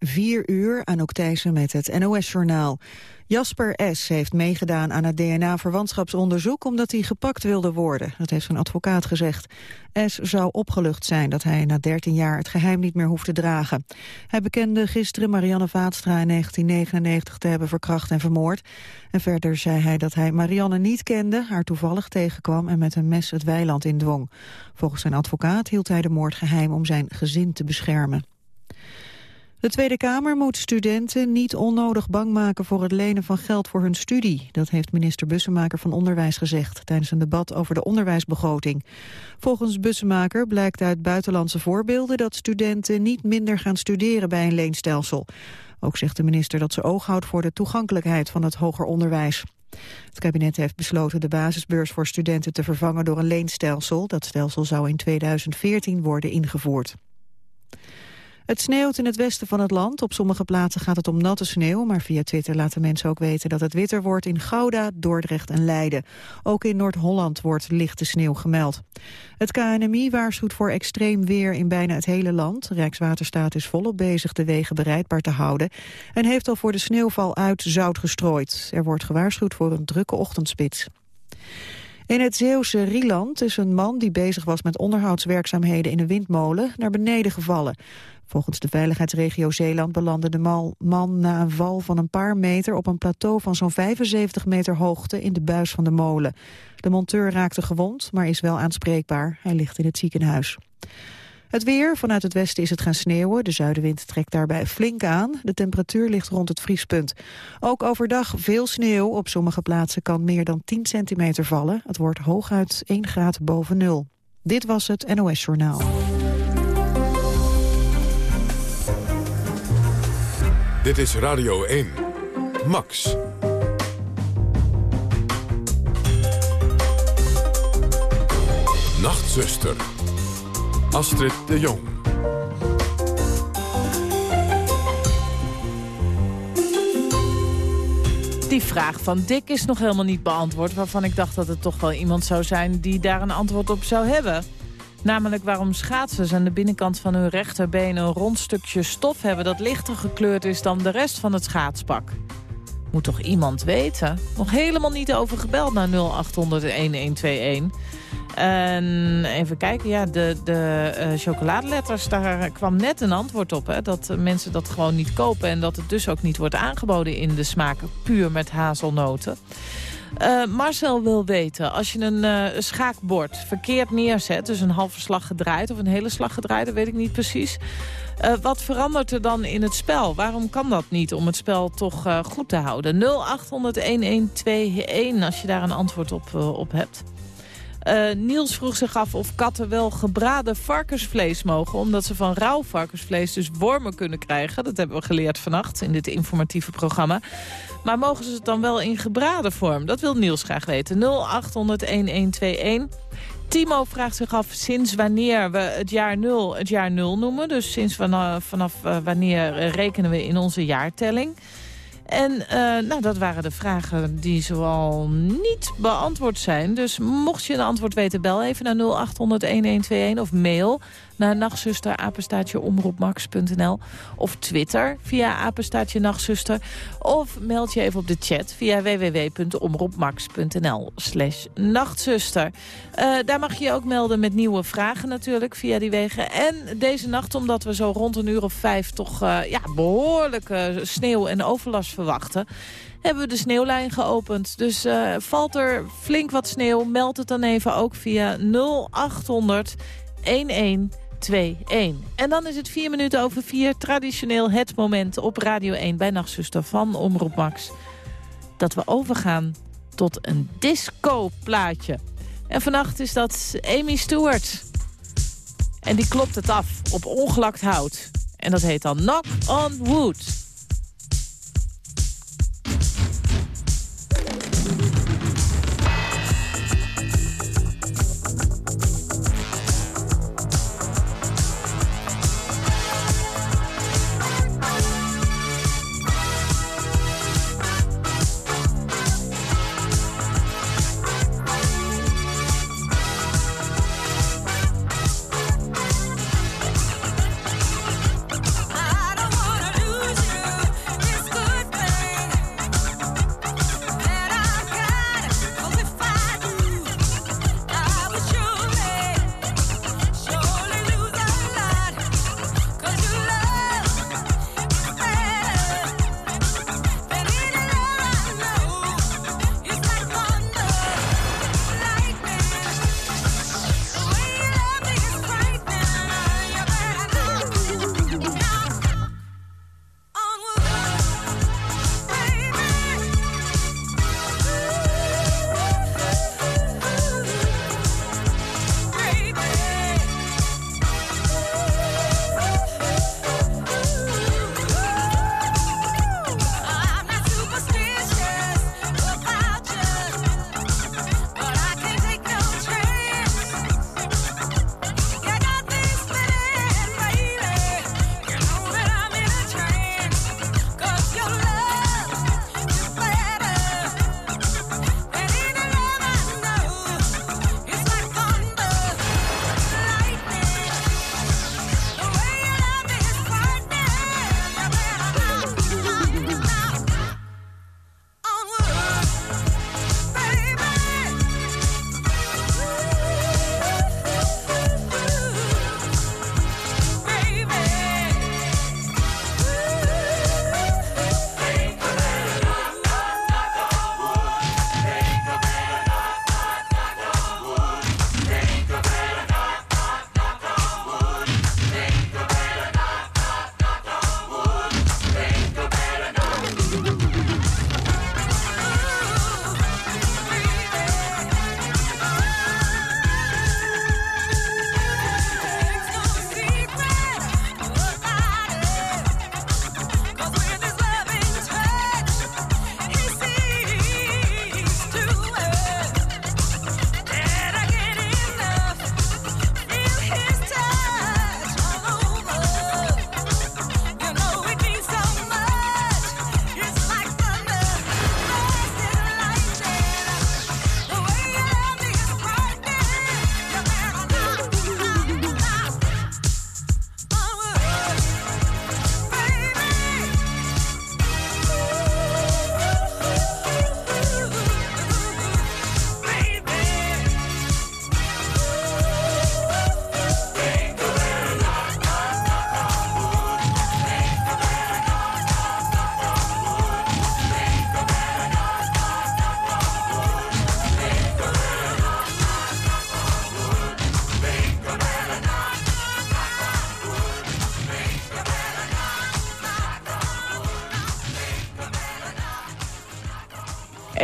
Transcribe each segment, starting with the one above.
4 uur, Anouk Thijssen met het NOS-journaal. Jasper S. heeft meegedaan aan het DNA-verwantschapsonderzoek... omdat hij gepakt wilde worden, dat heeft zijn advocaat gezegd. S. zou opgelucht zijn dat hij na 13 jaar het geheim niet meer hoeft te dragen. Hij bekende gisteren Marianne Vaatstra in 1999 te hebben verkracht en vermoord. En verder zei hij dat hij Marianne niet kende, haar toevallig tegenkwam... en met een mes het weiland indwong. Volgens zijn advocaat hield hij de moord geheim om zijn gezin te beschermen. De Tweede Kamer moet studenten niet onnodig bang maken voor het lenen van geld voor hun studie. Dat heeft minister Bussemaker van Onderwijs gezegd tijdens een debat over de onderwijsbegroting. Volgens Bussemaker blijkt uit buitenlandse voorbeelden dat studenten niet minder gaan studeren bij een leenstelsel. Ook zegt de minister dat ze oog houdt voor de toegankelijkheid van het hoger onderwijs. Het kabinet heeft besloten de basisbeurs voor studenten te vervangen door een leenstelsel. Dat stelsel zou in 2014 worden ingevoerd. Het sneeuwt in het westen van het land. Op sommige plaatsen gaat het om natte sneeuw, maar via Twitter laten mensen ook weten dat het witter wordt in Gouda, Dordrecht en Leiden. Ook in Noord-Holland wordt lichte sneeuw gemeld. Het KNMI waarschuwt voor extreem weer in bijna het hele land. Rijkswaterstaat is volop bezig de wegen bereidbaar te houden en heeft al voor de sneeuwval uit zout gestrooid. Er wordt gewaarschuwd voor een drukke ochtendspits. In het Zeeuwse Rieland is een man die bezig was met onderhoudswerkzaamheden in een windmolen naar beneden gevallen. Volgens de veiligheidsregio Zeeland belandde de man na een val van een paar meter op een plateau van zo'n 75 meter hoogte in de buis van de molen. De monteur raakte gewond, maar is wel aanspreekbaar. Hij ligt in het ziekenhuis. Het weer, vanuit het westen is het gaan sneeuwen. De zuidenwind trekt daarbij flink aan. De temperatuur ligt rond het vriespunt. Ook overdag veel sneeuw. Op sommige plaatsen kan meer dan 10 centimeter vallen. Het wordt hooguit 1 graad boven nul. Dit was het NOS Journaal. Dit is Radio 1. Max. Nachtzuster. Astrid de Jong. Die vraag van Dick is nog helemaal niet beantwoord... waarvan ik dacht dat het toch wel iemand zou zijn die daar een antwoord op zou hebben. Namelijk waarom schaatsers aan de binnenkant van hun rechterbeen een rond stukje stof hebben... dat lichter gekleurd is dan de rest van het schaatspak. Moet toch iemand weten? Nog helemaal niet over gebeld naar 0800-1121. En even kijken, ja, de, de uh, chocoladeletters, daar kwam net een antwoord op. Hè, dat mensen dat gewoon niet kopen en dat het dus ook niet wordt aangeboden in de smaak puur met hazelnoten. Uh, Marcel wil weten, als je een uh, schaakbord verkeerd neerzet... dus een halve slag gedraaid of een hele slag gedraaid, dat weet ik niet precies... Uh, wat verandert er dan in het spel? Waarom kan dat niet om het spel toch goed te houden? 0800-1121 als je daar een antwoord op, op hebt. Uh, Niels vroeg zich af of katten wel gebraden varkensvlees mogen... omdat ze van rauw varkensvlees dus wormen kunnen krijgen. Dat hebben we geleerd vannacht in dit informatieve programma. Maar mogen ze het dan wel in gebraden vorm? Dat wil Niels graag weten. 0800-1121. Timo vraagt zich af sinds wanneer we het jaar 0 het jaar 0 noemen. Dus sinds vanaf, vanaf uh, wanneer rekenen we in onze jaartelling. En uh, nou, dat waren de vragen die zoal niet beantwoord zijn. Dus mocht je een antwoord weten, bel even naar 0800-1121 of mail naar nachtzuster omroepmax.nl of Twitter via apenstaatje nachtzuster of meld je even op de chat via www.omroepmax.nl slash nachtzuster. Uh, daar mag je je ook melden met nieuwe vragen natuurlijk via die wegen. En deze nacht, omdat we zo rond een uur of vijf toch uh, ja, behoorlijke sneeuw en overlast verwachten hebben we de sneeuwlijn geopend. Dus uh, valt er flink wat sneeuw, meld het dan even ook via 0800 11 2-1. En dan is het vier minuten over vier. Traditioneel het moment op Radio 1 bij Nachtzuster van Omroep Max. Dat we overgaan tot een disco-plaatje. En vannacht is dat Amy Stewart. En die klopt het af op ongelakt hout. En dat heet dan Knock on Wood.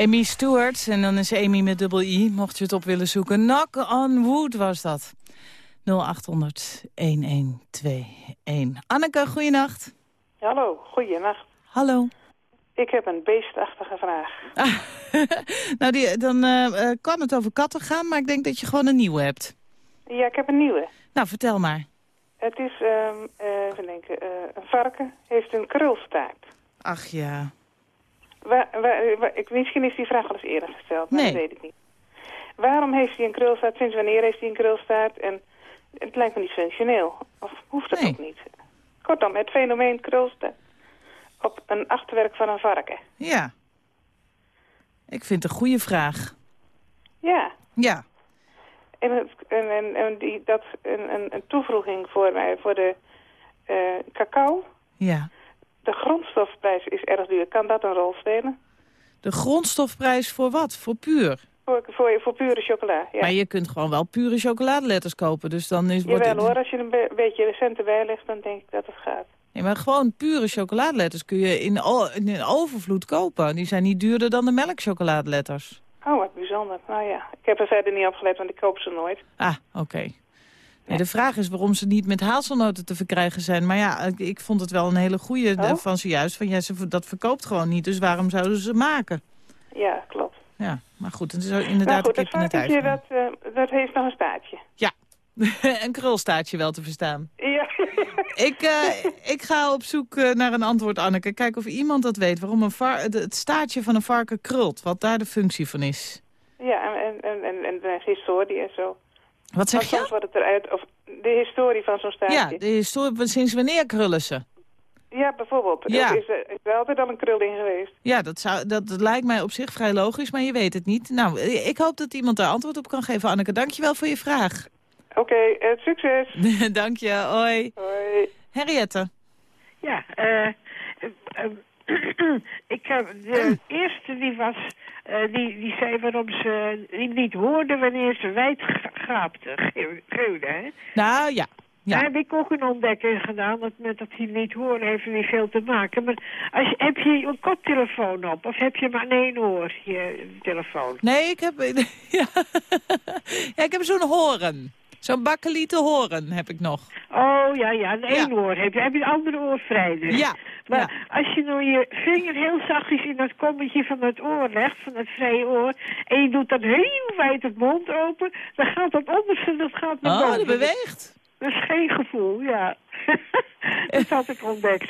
Amy Stewart, en dan is Amy met dubbel I, mocht je het op willen zoeken. Knock on wood was dat. 0800 1121. Anneke, goeienacht. Hallo, goeienacht. Hallo. Ik heb een beestachtige vraag. Ah, nou, die, dan uh, kan het over katten gaan, maar ik denk dat je gewoon een nieuwe hebt. Ja, ik heb een nieuwe. Nou, vertel maar. Het is, um, uh, even denken, uh, een varken heeft een krulstaart. Ach ja. Waar, waar, waar, ik, misschien is die vraag al eens eerder gesteld, maar nee. dat weet ik niet. Waarom heeft hij een krulstaart? Sinds wanneer heeft hij een krulstaart? En het lijkt me niet functioneel. Of hoeft dat nee. ook niet? Kortom, het fenomeen krulstaart op een achterwerk van een varken. Ja. Ik vind het een goede vraag. Ja. Ja. En, het, en, en, en die, dat een, een, een toevoeging voor mij voor de uh, cacao. Ja. De grondstofprijs is erg duur. Kan dat een rol spelen? De grondstofprijs voor wat? Voor puur? Voor, voor, voor pure chocola, ja. Maar je kunt gewoon wel pure chocoladeletters kopen, dus dan is... Jawel wordt... hoor, als je een be beetje recent erbij legt, dan denk ik dat het gaat. Nee, maar gewoon pure chocoladeletters kun je in, in overvloed kopen. Die zijn niet duurder dan de melkchocoladeletters. Oh, wat bijzonder. Nou ja, ik heb er verder niet opgelet, want ik koop ze nooit. Ah, oké. Okay. Nee, de vraag is waarom ze niet met hazelnoten te verkrijgen zijn. Maar ja, ik, ik vond het wel een hele goede oh? van ze juist. Van, ja, ze, dat verkoopt gewoon niet, dus waarom zouden ze maken? Ja, klopt. Ja, maar goed, het is inderdaad nou goed, een kip in het ei. Dat, uh, dat heeft nog een staartje. Ja, een krulstaartje wel te verstaan. Ja. ik, uh, ik ga op zoek uh, naar een antwoord, Anneke. Kijken of iemand dat weet. Waarom een het staartje van een varken krult. Wat daar de functie van is. Ja, en, en, en, en de historie en zo. Wat zeg je? Soms wordt het eruit, of de historie van zo'n staartje. Ja, de historie, sinds wanneer krullen ze? Ja, bijvoorbeeld. Ja. Er is, er altijd al een krul in geweest. Ja, dat, zou, dat, dat, lijkt mij op zich vrij logisch, maar je weet het niet. Nou, ik hoop dat iemand daar antwoord op kan geven, Anneke. Dankjewel voor je vraag. Oké, okay, uh, succes. Dank je, hoi. Hoi. Henriette. Ja, eh... Uh, ik heb de eerste die was, uh, die, die zei waarom ze niet hoorde wanneer ze wijd gaapte, hè? Nou, ja. Ja. Daar heb ik ook een ontdekking gedaan, dat met dat hij niet horen heeft niet veel te maken. Maar als heb je een koptelefoon op of heb je maar één oor je telefoon? Nee, ik heb, ja. ja, ik heb zo'n horen. Zo'n bakkelieten horen heb ik nog. Oh, ja, ja, een één oor heb je. Heb je het andere oor vrij dus. Ja. Maar ja. als je nou je vinger heel zachtjes in dat kommetje van het oor legt, van het vrije oor, en je doet dan heel wijd het mond open, dan gaat dat onderste, dat gaat naar oh, boven. dat beweegt. Is geen gevoel, ja. dat had ik ontdekt.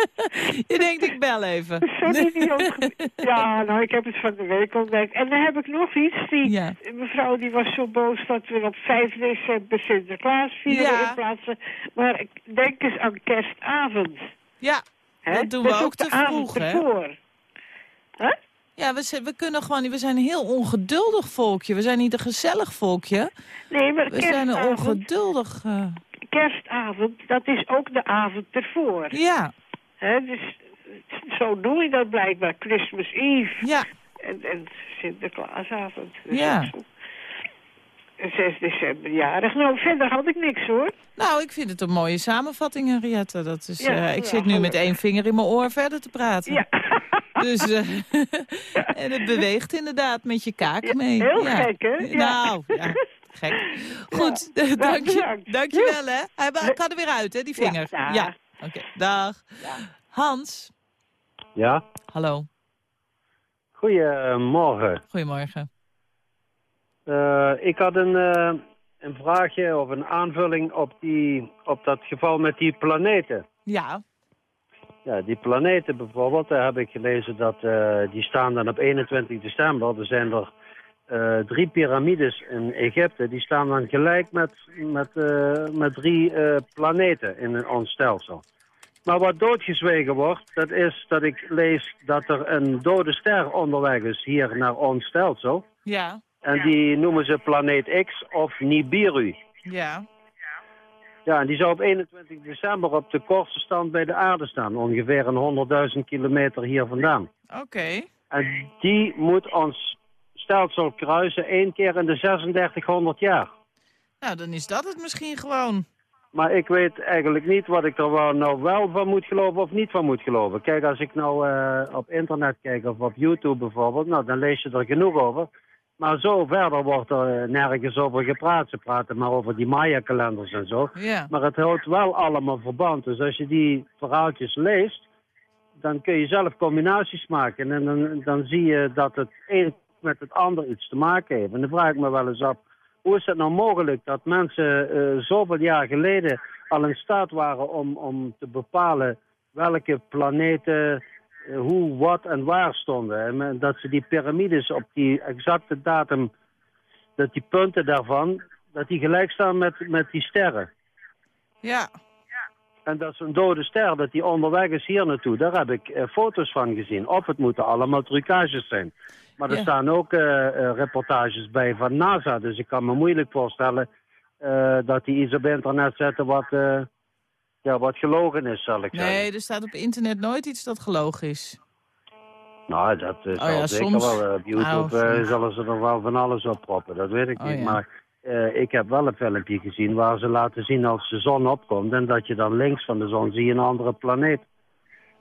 je denkt, ik bel even. Zo'n idioot. Ja, nou, ik heb het van de week ontdekt. En dan heb ik nog iets. Die ja. mevrouw die was zo boos dat we op 5 december Sinterklaas vieren ja. in plaatsen. Maar ik denk eens aan kerstavond. Ja, He? dat doen dat we ook te vroeg, hè? Ervoor. Huh? Ja, we, we kunnen gewoon we zijn een heel ongeduldig volkje. We zijn niet een gezellig volkje. Nee, maar We zijn een ongeduldig... Uh... Kerstavond, dat is ook de avond ervoor. Ja. Dus zo doe je dat blijkbaar. Christmas Eve. Ja. En, en Sinterklaasavond. Dus ja. 6 december jarig. Nou, verder had ik niks hoor. Nou, ik vind het een mooie samenvatting, Henriette. Dat is, ja, uh, ik ja, zit nu met één vinger in mijn oor verder te praten. Ja. Dus, uh, en het beweegt inderdaad met je kaak mee. Heel ja. gek, hè? Ja. Nou, ja, gek. Goed, Ja. dank, je, dank je wel, hè. Hij kan er weer uit, hè, die vinger. Ja, oké. Dag. Hans. Ja, Hallo. goedemorgen. Goedemorgen. Uh, ik had een, uh, een vraagje of een aanvulling op, die, op dat geval met die planeten. Ja. Ja, die planeten bijvoorbeeld, daar heb ik gelezen dat uh, die staan dan op 21 december. Er zijn er drie piramides in Egypte, die staan dan gelijk met, met, met drie planeten in ons stelsel. Maar wat doodgezwegen wordt, dat is dat ik lees dat er een dode ster onderweg is hier naar ons stelsel. Ja. En die noemen ze planeet X of Nibiru. Ja. Ja, en die zou op 21 december op de kortste stand bij de aarde staan. Ongeveer een 100.000 kilometer hier vandaan. Oké. Okay. En die moet ons stelsel kruisen één keer in de 3600 jaar. Nou, dan is dat het misschien gewoon. Maar ik weet eigenlijk niet wat ik er wel, nou wel van moet geloven of niet van moet geloven. Kijk, als ik nou eh, op internet kijk of op YouTube bijvoorbeeld, nou dan lees je er genoeg over. Maar zo verder wordt er eh, nergens over gepraat. Ze praten maar over die Maya-kalenders en zo. Ja. Maar het houdt wel allemaal verband. Dus als je die verhaaltjes leest, dan kun je zelf combinaties maken. En dan, dan zie je dat het een met het ander iets te maken heeft. En dan vraag ik me wel eens af, hoe is het nou mogelijk dat mensen eh, zoveel jaar geleden al in staat waren om, om te bepalen welke planeten hoe, wat en waar stonden. En eh, dat ze die piramides op die exacte datum, dat die punten daarvan, dat die gelijk staan met, met die sterren. Ja. En dat is een dode ster, dat die onderweg is hier naartoe. Daar heb ik eh, foto's van gezien. Of het moeten allemaal trucages zijn. Maar er Ja. staan ook eh, eh, reportages bij van NASA. Dus ik kan me moeilijk voorstellen eh, dat die iets op internet zetten wat, eh, ja, wat gelogen is, zal ik zeggen. Nee, er staat op internet nooit iets dat gelogen is. Nou, dat eh, zal Oh ja, zeker soms. wel. Op YouTube Nou, eh, zullen ze er wel van alles op proppen, dat weet ik Oh niet. ja. Maar eh, ik heb wel een filmpje gezien waar ze laten zien als de zon opkomt... en dat je dan links van de zon zie een andere planeet.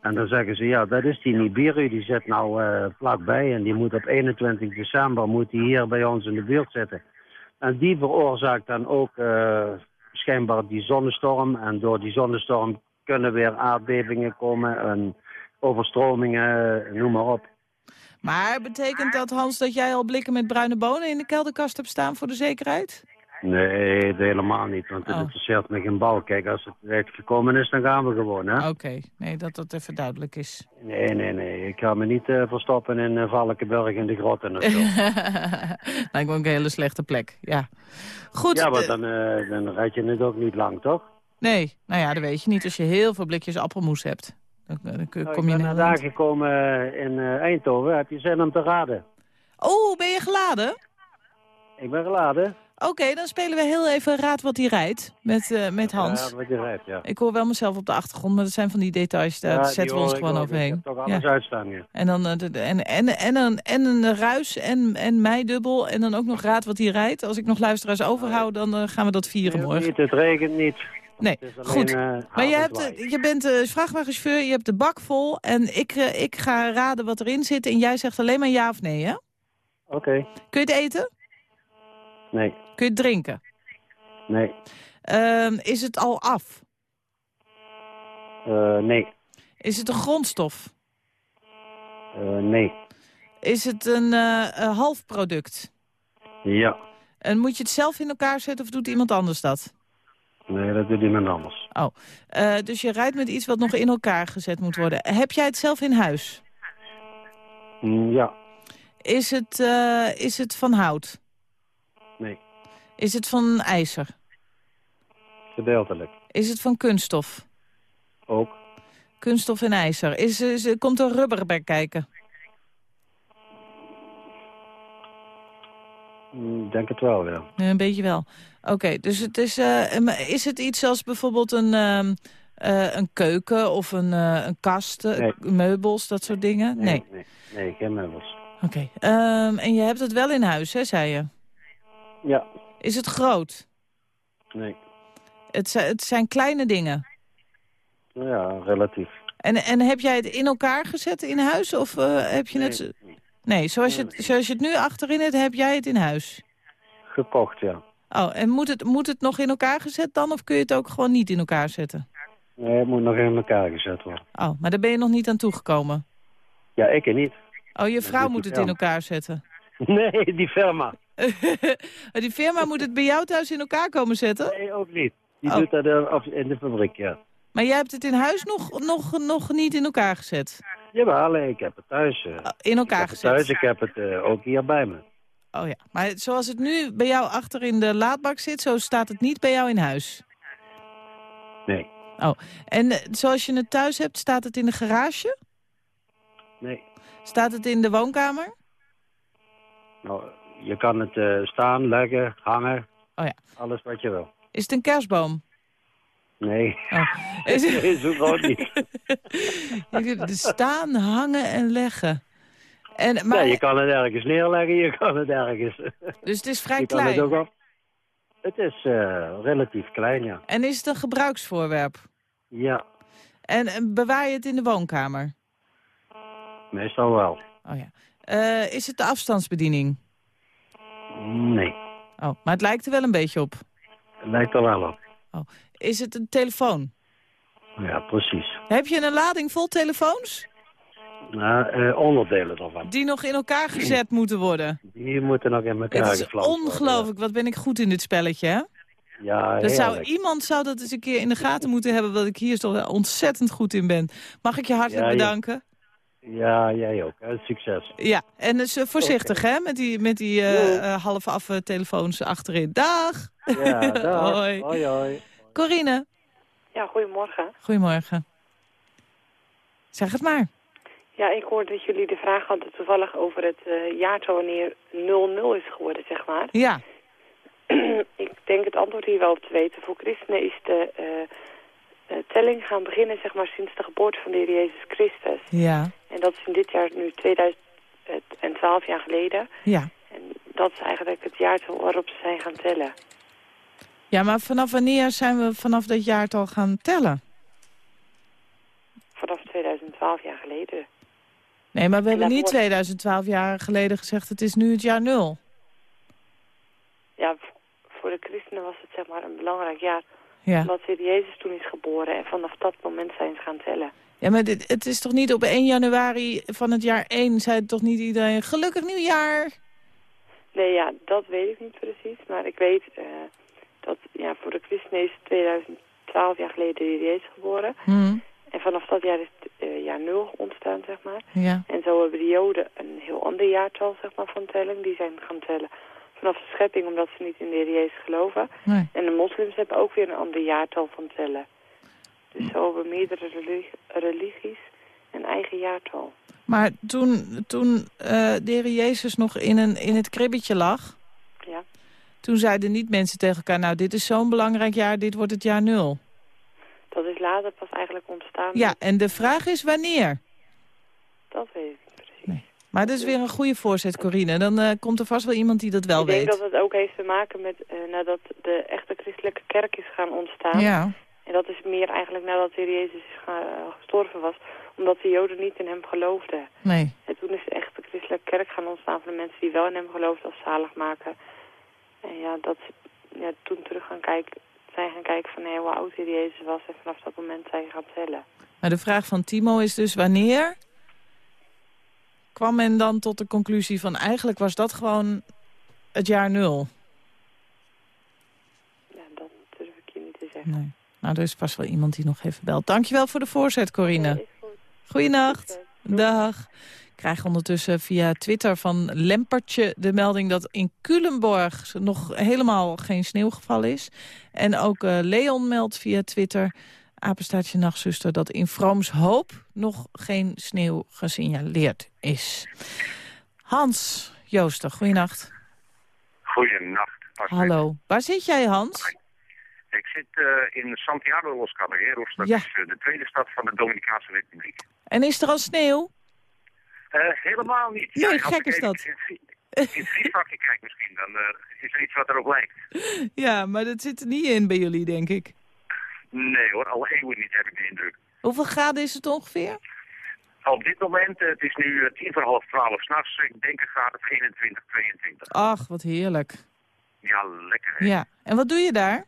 En dan zeggen ze, ja, dat is die Nibiru, die zit nou eh, vlakbij... en die moet op 21 december moet die hier bij ons in de buurt zitten. En die veroorzaakt dan ook eh, schijnbaar die zonnestorm... en door die zonnestorm kunnen weer aardbevingen komen... en overstromingen, noem maar op. Maar betekent dat, Hans, dat jij al blikken met bruine bonen in de kelderkast hebt staan voor de zekerheid? Nee, helemaal niet, want het Oh. interesseert me geen bal. Kijk, als het tijd gekomen is, dan gaan we gewoon, hè? Oké, nee, dat dat even duidelijk is. Nee, nee, nee. Ik ga me niet eh, verstoppen in uh, Valkenburg in de grotten of zo. Lijkt me ook een hele slechte plek, ja. Goed. ja, maar eh, dan, dan rijd je het ook niet lang, toch? Nee, nou ja, dat weet je niet als je heel veel blikjes appelmoes hebt. Dan, dan Nou, kom je ik in ben aangekomen eh, in Eindhoven. Heb je zin om te raden? Oh, ben je geladen? Ik ben geladen. Oké, dan spelen we heel even Raad wat hij rijdt met, eh, met Hans. Ja, wat je rijdt, ja. Ik hoor wel mezelf op de achtergrond, maar dat zijn van die details, daar Ja, zetten we ons gewoon overheen. toch Ja. alles uitstaan hier. En dan eh, en, en, en, een, en een ruis en, en mij dubbel en dan ook nog raad wat hij rijdt. Als ik nog luisteraars overhoud, dan eh, gaan we dat vieren morgen. Niet, het regent niet. Nee, alleen, goed. Maar je, hebt, je bent eh, vrachtwagenchauffeur, je hebt de bak vol en ik, ik ga raden wat erin zit en jij zegt alleen maar ja of nee, hè? Oké. Kun je het eten? Nee, Kun je het drinken? nee, Ehm, is het al af? Eh, nee, Is het een grondstof? Eh, nee. Is het een eh, een half product? Ja. En moet je het zelf in elkaar zetten of doet iemand anders dat? Nee, dat doet iemand anders. Oh, dus je rijdt met iets wat nog in elkaar gezet moet worden. Heb jij het zelf in huis? Mm, ja. Is het, is het van hout? Nee, Is het van ijzer? gedeeltelijk. Is het van kunststof? Ook. Kunststof en ijzer. Is, is, komt er rubber bij kijken? Mm, denk het wel, ja. Een beetje wel. Oké, dus het is, eh, is het iets als bijvoorbeeld een, ehm, eh, een keuken of een, eh, een kast, Nee. meubels, dat soort dingen? Nee. Nee, nee geen meubels. Oké. Ehm, en je hebt het wel in huis, hè, zei je? Ja. Is het groot? Nee. Het, het zijn kleine dingen. Ja, relatief. En, en heb jij het in elkaar gezet in huis? Of eh, heb je Nee, het... Nee, zoals je, het, zoals je het nu achterin hebt, heb jij het in huis? Gekocht, ja. Oh, en moet het, moet het nog in elkaar gezet dan? Of kun je het ook gewoon niet in elkaar zetten? Nee, het moet nog in elkaar gezet worden. Oh, maar daar ben je nog niet aan toegekomen. Ja, ik er niet. Oh, je vrouw moet het in elkaar zetten. Nee, die firma. Die firma moet het bij jou thuis in elkaar komen zetten? Nee, ook niet. Die Oh. doet dat eh, in de fabriek, ja. Maar jij hebt het in huis nog, nog, nog niet in elkaar gezet? Jawel, ik heb het thuis. eh. Oh, in elkaar gezet? thuis, ik heb het eh, ook hier bij me. Oh ja, maar zoals het nu bij jou achter in de laadbak zit, zo staat het niet bij jou in huis. Nee, En eh, zoals je het thuis hebt, staat het in de garage? nee. Staat het in de woonkamer? Nou, je kan het eh, staan, leggen, hangen. Oh ja. Alles wat je wil. Is het een kerstboom? Nee, Oh. Is het... zo groot niet. Staan, hangen en leggen. En, maar, je kan het ergens neerleggen, je kan het ergens... Dus het is vrij je kan het klein. ook op... Het is eh, relatief klein, ja. En is het een gebruiksvoorwerp? Ja, En, en bewaar je het in de woonkamer? meestal wel. Oh ja. Eh, is het de afstandsbediening? Nee, Oh, maar het lijkt er wel een beetje op. het lijkt er wel op. Is het een telefoon? Ja, precies. Heb je een lading vol telefoons? Nou, eh, onderdelen ervan. Die nog in elkaar gezet moeten worden? Die moeten nog in elkaar Het is geflanst worden. ongelooflijk. Wat ben ik goed in dit spelletje, hè? Ja, Dat zou, iemand zou dat eens een keer in de gaten moeten hebben... dat ik hier toch ontzettend goed in ben. Mag ik je hartelijk Ja, bedanken? Ja, jij ook. Hè. Succes. Ja, en dus eh, voorzichtig, hè, met die, met die eh, eh, half af telefoons achterin. Dag! Ja, dag. Hoi. hoi. hoi. Corine, Ja, goedemorgen. goedemorgen. Zeg het maar. Ja, ik hoorde dat jullie de vraag hadden toevallig over het eh, jaartal wanneer 00 is geworden, zeg maar. Ja, ik denk het antwoord hier wel op te weten. Voor christenen is de telling gaan beginnen, zeg maar, sinds de geboorte van de Heer Jezus Christus. ja, En dat is in dit jaar nu 2012 jaar geleden. ja. En dat is eigenlijk het jaartal waarop ze zijn gaan tellen. Ja, maar vanaf wanneer zijn we vanaf dat jaartal gaan tellen? Vanaf 2012 jaar geleden. Nee, maar we hebben niet daarvoor- 2012 jaar geleden gezegd... het is nu het jaar nul. Ja, voor de christenen was het zeg maar een belangrijk jaar. Ja, Omdat Jezus toen is geboren. En vanaf dat moment zijn ze gaan tellen. ja maar dit, het is toch niet op 1 januari van het jaar 1... zei toch niet iedereen gelukkig nieuwjaar? Nee, ja, dat weet ik niet precies. Maar ik weet eh, dat ja, voor de christenen is 2012 jaar geleden Jezus geboren. Hm, En vanaf dat jaar is het eh, jaar nul ontstaan, zeg maar. ja. En zo hebben de Joden een heel ander jaartal zeg maar, van telling. Die zijn gaan tellen vanaf de schepping, omdat ze niet in de Heer Jezus geloven. Nee. En de moslims hebben ook weer een ander jaartal van tellen. Dus zo hebben meerdere religi- religies een eigen jaartal. Maar toen, toen eh, de Heer Jezus nog in, een, in het kribbetje lag... Ja. toen zeiden niet mensen tegen elkaar... nou, dit is zo'n belangrijk jaar, dit wordt het jaar nul. Dat is later pas eigenlijk ontstaan. Ja, en de vraag is wanneer? Dat weet ik. Maar dat is weer een goede voorzet, Corine. Dan eh, komt er vast wel iemand die dat wel ik weet. denk dat het ook heeft te maken met eh, nadat de echte christelijke kerk is gaan ontstaan. Ja, En dat is meer eigenlijk nadat de Heer Jezus is ga- gestorven was. Omdat de Joden niet in hem geloofden. nee. En toen is de echte christelijke kerk gaan ontstaan van de mensen die wel in hem geloofden als zaligmaker. En ja, dat ze ja, toen terug gaan kijken, zijn gaan kijken van hey, hoe oud Jezus was. En vanaf dat moment zijn gaan tellen. Maar de vraag van Timo is dus wanneer... kwam men dan tot de conclusie van... eigenlijk was dat gewoon het jaar nul? Ja, dat durf ik je niet te zeggen. Nee. Nou, er is vast wel iemand die nog even belt. Dankjewel voor de voorzet, Corine. Ja, is goed. Goeienacht. Doei. Dag. Ik krijg ondertussen via Twitter van Lempertje de melding dat in Culemborg nog helemaal geen sneeuwgeval is. En ook eh, Leon meldt via Twitter, apenstaartje nachtzuster, dat in Vroomshoop nog geen sneeuw gesignaleerd is. Hans Jooster, goeienacht. Goeienacht. Hallo. Waar zit jij, Hans? Ik zit eh, in Santiago de los Caballeros. Dat Ja. is eh, de tweede stad van de Dominicaanse Republiek. En is er al sneeuw? Eh, helemaal niet. Nee, als gek is dat. In in het kijk misschien, dan eh, is er iets wat erop lijkt. Ja, maar dat zit er niet in bij jullie, denk ik. Nee hoor, al eeuwen niet heb ik de indruk. Hoeveel graden is het ongeveer? Op dit moment, eh, het is nu eh, tien voor half twaalf s'nachts, ik denk een graad of 21, 22. Ach, wat heerlijk. Ja, lekker hè. Ja. En wat doe je daar?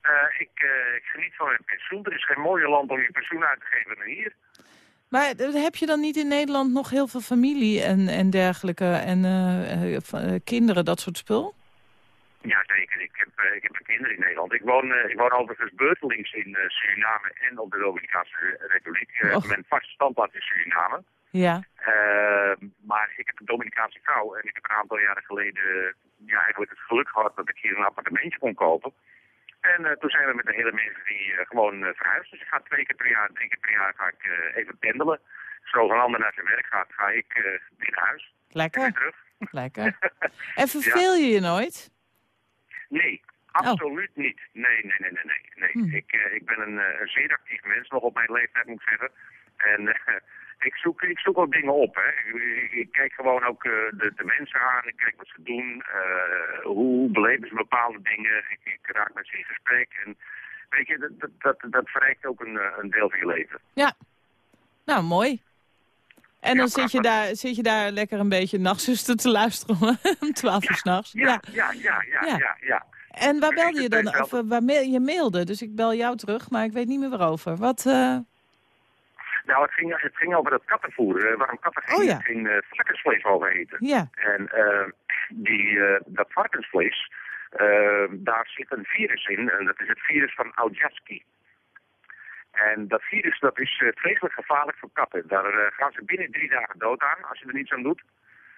Eh, ik, ik geniet van mijn pensioen. Er is geen mooier land om je pensioen uit te geven dan hier. Maar heb je dan niet in Nederland nog heel veel familie en, en dergelijke en kinderen, dat soort spul? Ja, zeker. Ik heb, eh, ik heb een kinderen in Nederland. Ik woon, eh, ik woon overigens beurtelings in eh, Suriname en op de Dominicaanse Republiek. Och. Mijn vaste standplaats in Suriname. Ja. Eh, maar ik heb een Dominicaanse vrouw en ik heb een aantal jaren geleden ja, eigenlijk het geluk gehad dat ik hier een appartementje kon kopen. En toen zijn we met de hele familie eh, gewoon verhuisd. Dus ik ga twee keer per jaar, drie keer per jaar ga ik even pendelen. Zo van ander naar zijn werk gaat, ga ik weer naar huis. Lekker, terug. lekker. En verveel je je nooit? Nee, absoluut niet. Nee, nee, nee, nee, nee. nee. Hmm. Ik, eh, ik ben een, eh, een zeer actief mens, nog op mijn leeftijd moet ik zeggen. En eh, ik, zoek, ik zoek ook dingen op. Hè. Ik, ik kijk gewoon ook de, de mensen aan. Ik kijk wat ze doen. hoe beleven ze bepaalde dingen. Ik, ik raak met ze in gesprek. En weet je, dat, dat, dat, dat verrijkt ook een, een deel van je leven. Ja. Nou, mooi. En dan zit, je daar, zit je daar lekker een beetje nachtzuster te luisteren om 12 uur s'nachts. Ja, ja, ja, ja, Ja. En waar Ik belde je dan? Of eh, waar mail, je mailde, dus ik bel jou terug, maar ik weet niet meer waarover. Wat, eh, Nou, het ging, het ging over dat kattenvoer. eh, waarom katten geen, Oh ja. geen varkensvlees mogen eten. ja. En die, dat varkensvlees, daar zit een virus in. En dat is het virus van Aujatski. En dat virus dat is eh, vreselijk gevaarlijk voor katten. Daar eh, gaan ze binnen drie dagen dood aan als je er niets aan doet.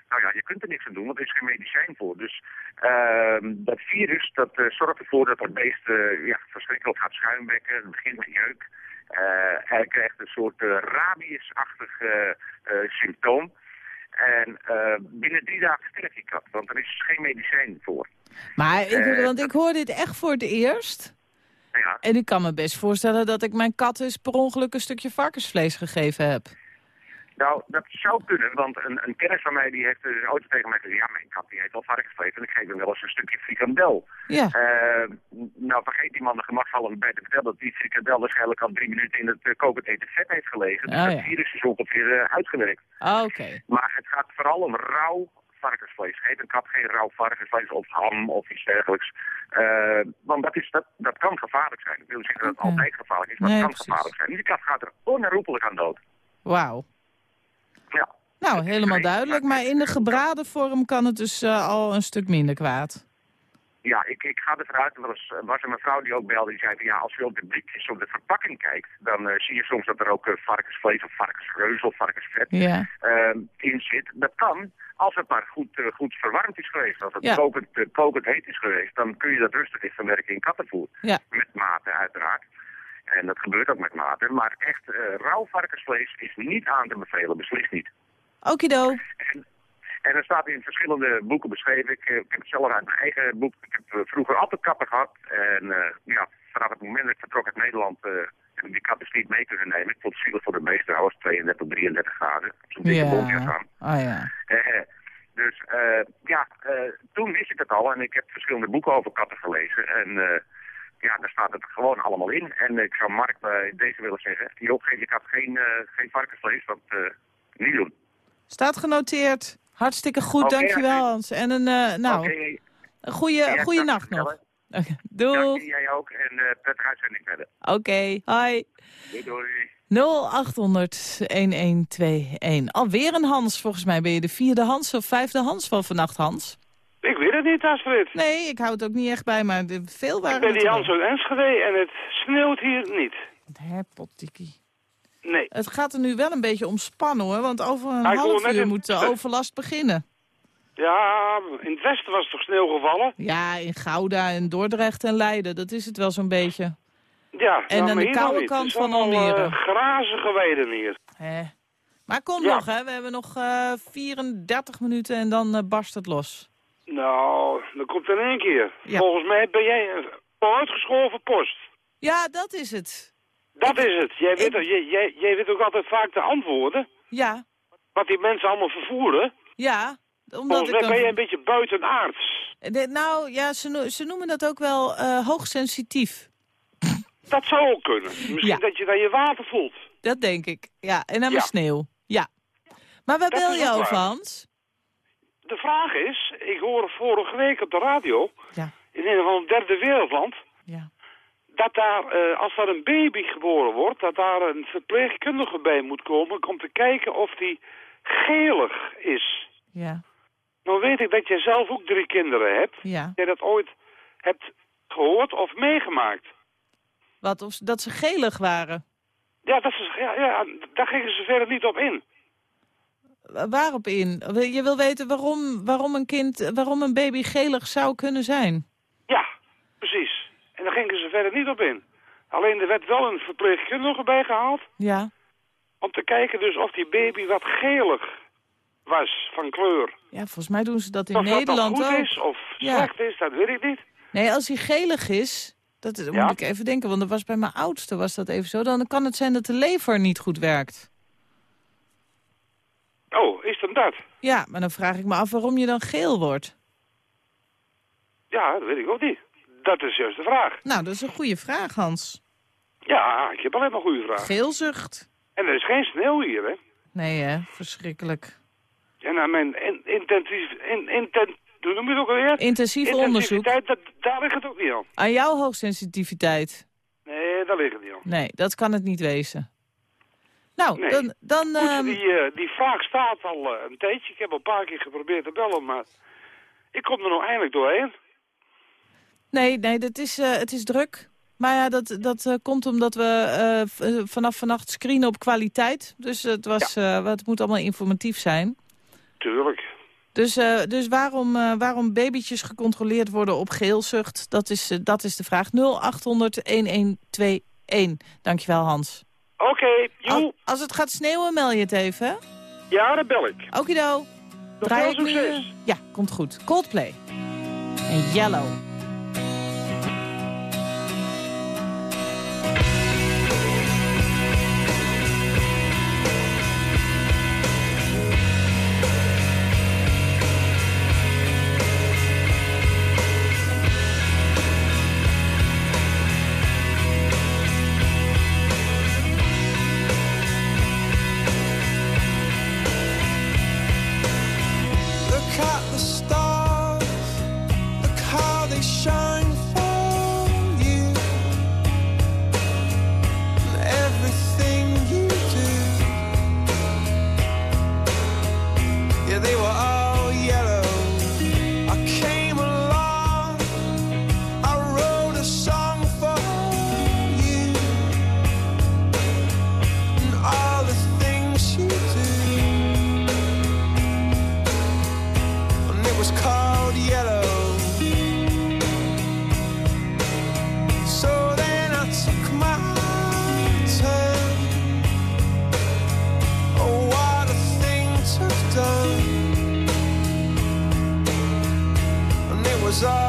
Nou ja, je kunt er niks aan doen, want er is geen medicijn voor. Dus ehm, dat virus dat eh, zorgt ervoor dat dat beest eh, ja, verschrikkelijk gaat schuimbekken. Het begint met jeuk. Hij krijgt een soort rabiesachtig symptoom. En binnen drie dagen sterft die kat, want er is geen medicijn voor. Maar ik, want ik hoor dit echt voor het eerst. Ja, En ik kan me best voorstellen dat ik mijn kat eens per ongeluk een stukje varkensvlees gegeven heb. nou, dat zou kunnen, want een, een kennis van mij die heeft uh, ooit tegen mij gezegd... ja, mijn kat die heeft al varkensvlees en ik geef hem wel eens een stukje frikandel. Ja. Eh, nou, vergeet die man de gemakvallen bij te vertellen dat die frikandel waarschijnlijk al drie minuten in het uh, kokend eten vet heeft gelegen. Dus Oh, dat ja. virus is ongeveer uh, uitgewerkt. Ah, Oké. Maar het gaat vooral om rauw varkensvlees. Geef een kat geen rauw varkensvlees of ham of iets dergelijks. Uh, want dat, is, dat, dat kan gevaarlijk zijn. Ik wil niet zeggen dat het altijd gevaarlijk is, maar Nee, het kan precies. gevaarlijk zijn. Die kat gaat er onherroepelijk aan dood. Wauw. Ja. Nou, helemaal duidelijk. Maar in de gebraden vorm kan het dus eh, al een stuk minder kwaad. Ja, ik, ik ga ervan uit, er was, was een mevrouw die ook belde, die zei van ja, als je op de blikjes op de verpakking kijkt, dan eh, zie je soms dat er ook eh, varkensvlees of varkensreus of varkensvet Ja. eh, in zit. Dat kan, als het maar goed, eh, goed verwarmd is geweest, als het Ja. kokend, eh, kokend heet is geweest, dan kun je dat rustig in verwerken in kattenvoer. Ja. Met mate uiteraard. En dat gebeurt ook met mate. Maar echt, eh, rauw varkensvlees is niet aan te bevelen, beslist niet. Okido. En, en er staat in verschillende boeken beschreven. Ik, ik heb het zelf uit mijn eigen boek. Ik heb vroeger altijd katten gehad. En ja, vanaf het moment dat ik vertrok uit Nederland... ik die katten dus niet mee kunnen nemen. Ik vond het zielig voor de beesten. Hij was 32, 33 graden. Zo'n dikke bontjas Ja. aan. Ah ja. Eh, dus eh, ja, eh, toen wist ik het al. En ik heb verschillende boeken over katten gelezen. En eh, ja, daar staat het gewoon allemaal in. En ik zou Mark bij deze willen zeggen... Joh, geef je kat geen, eh, geen varkensvlees, want eh, niet doen. Staat genoteerd. Hartstikke goed, dankjewel. Hans. En een, eh, nou, een goede, Ja, goede nacht nog. Oké, Doei. je, jij ook. En eh prettige uitzending verder. Oké, hoi. Doei, doei. 0800-1121. Alweer een Hans, volgens mij ben je de vierde Hans of vijfde Hans van vannacht, Hans. Ik weet het niet, Astrid. Nee, ik hou het ook niet echt bij, maar de, veel waren ik ben die Hans uit Enschede en het sneeuwt hier niet. wel. Hè, pottikkie. Nee. Het gaat er nu wel een beetje om spannen hoor, want over een Ah, ik half uur moet de overlast beginnen. Ja, in het westen was toch sneeuw gevallen? Ja, in Gouda en Dordrecht en Leiden, dat is het wel zo'n beetje. Ja, En nou, aan de koude kant van Almere. eh, grazige weiden hier. Hè. Maar kom Ja. nog, hè. we hebben nog eh 34 minuten en dan eh, barst het los. Nou, dat komt in één keer. Ja. Volgens mij ben jij een uitgeschoven post. Ja, dat is het. Dat is het. Jij weet, jij, jij weet ook altijd vaak de antwoorden. Ja, Wat die mensen allemaal vervoeren. ja. Omdat Volgens mij ik ben jij een... beetje buitenaards. De- nou, ja, ze, ze noemen dat ook wel eh, hoogsensitief. Dat zou ook kunnen. Misschien Ja. dat je dan je water voelt. Dat denk ik. Ja, en aan Ja. sneeuw. Ja. Maar waar Dat bel je over. Hans? De vraag is, ik hoorde vorige week op de radio, Ja. in een van het derde wereldland, Ja. dat daar, eh, als er een baby geboren wordt, dat daar een verpleegkundige bij moet komen om te kijken of die gelig is. Ja. Nou weet ik dat jij zelf ook drie kinderen hebt. Ja. Jij dat ooit hebt gehoord of meegemaakt. Wat, of, ze- dat ze gelig waren. Ja, dat is, ja, ja, daar gingen ze verder niet op in. Wa- Waarop in? Je wil weten waarom, waarom een kind, waarom een baby gelig zou kunnen zijn. Ja, precies. En daar gingen ze verder niet op in. Alleen er werd wel een verpleegkundige bijgehaald Ja. om te kijken dus of die baby wat gelig was van kleur. Ja, volgens mij doen ze dat in of Nederland dat goed ook. is of Ja. slecht is, dat weet ik niet. Nee, als hij gelig is, Dat Ja? moet ik even denken, want dat was bij mijn oudste was dat even zo. Dan kan het zijn dat de lever niet goed werkt. Oh, is dan dat? Ja, maar dan vraag ik me af waarom je dan geel wordt. Ja, dat weet ik ook niet. Dat is juist de vraag. Nou, dat is een goede vraag, Hans. Ja, ik heb alleen maar goede vragen. Geelzucht. En er is geen sneeuw hier, hè? Nee, hè? Verschrikkelijk. En aan mijn in, intensief... In, inten, hoe noem je het ook alweer? Intensief onderzoek. Dat, daar ligt het ook niet aan. Aan jouw hoogsensitiviteit. Nee, daar ligt het niet aan. Nee, dat kan het niet wezen. Nou, Nee. dan... dan Goed, ehm, die, eh, die vraag staat al eh, een tijdje. Ik heb al een paar keer geprobeerd te bellen, maar... Ik kom er nou eindelijk doorheen. Nee, nee, dat is, eh, het is druk. Maar ja, dat, dat komt omdat we vanaf vannacht screenen op kwaliteit. Dus het, was, eh, het moet allemaal informatief zijn. Tuurlijk. Dus, eh, dus waarom, eh, waarom babytjes gecontroleerd worden op geelzucht, dat is, eh, dat is de vraag. 0800-1121. Dankjewel, Hans. Oké, Als, het gaat sneeuwen, meld je het even. Ja, dat bel ik. Okido. Nog Draai veel nu, succes. Ja, komt goed. Coldplay. En Yellow. desire.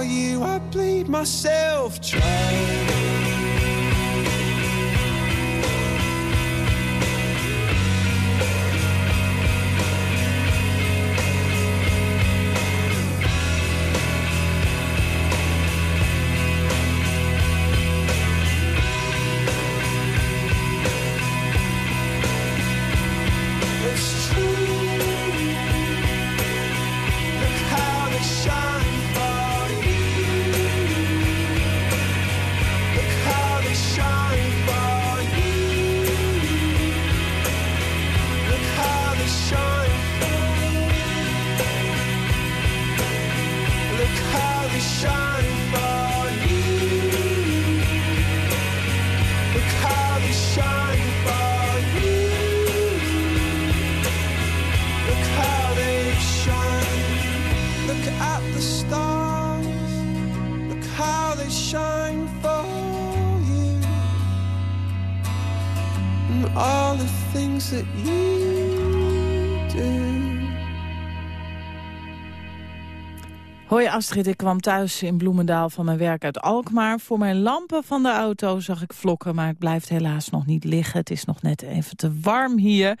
For you, I bleed myself dry. Hoi Astrid, ik kwam thuis in Bloemendaal van mijn werk uit Alkmaar. Voor mijn lampen van de auto zag ik vlokken, maar het blijft helaas nog niet liggen. Het is nog net even te warm hier.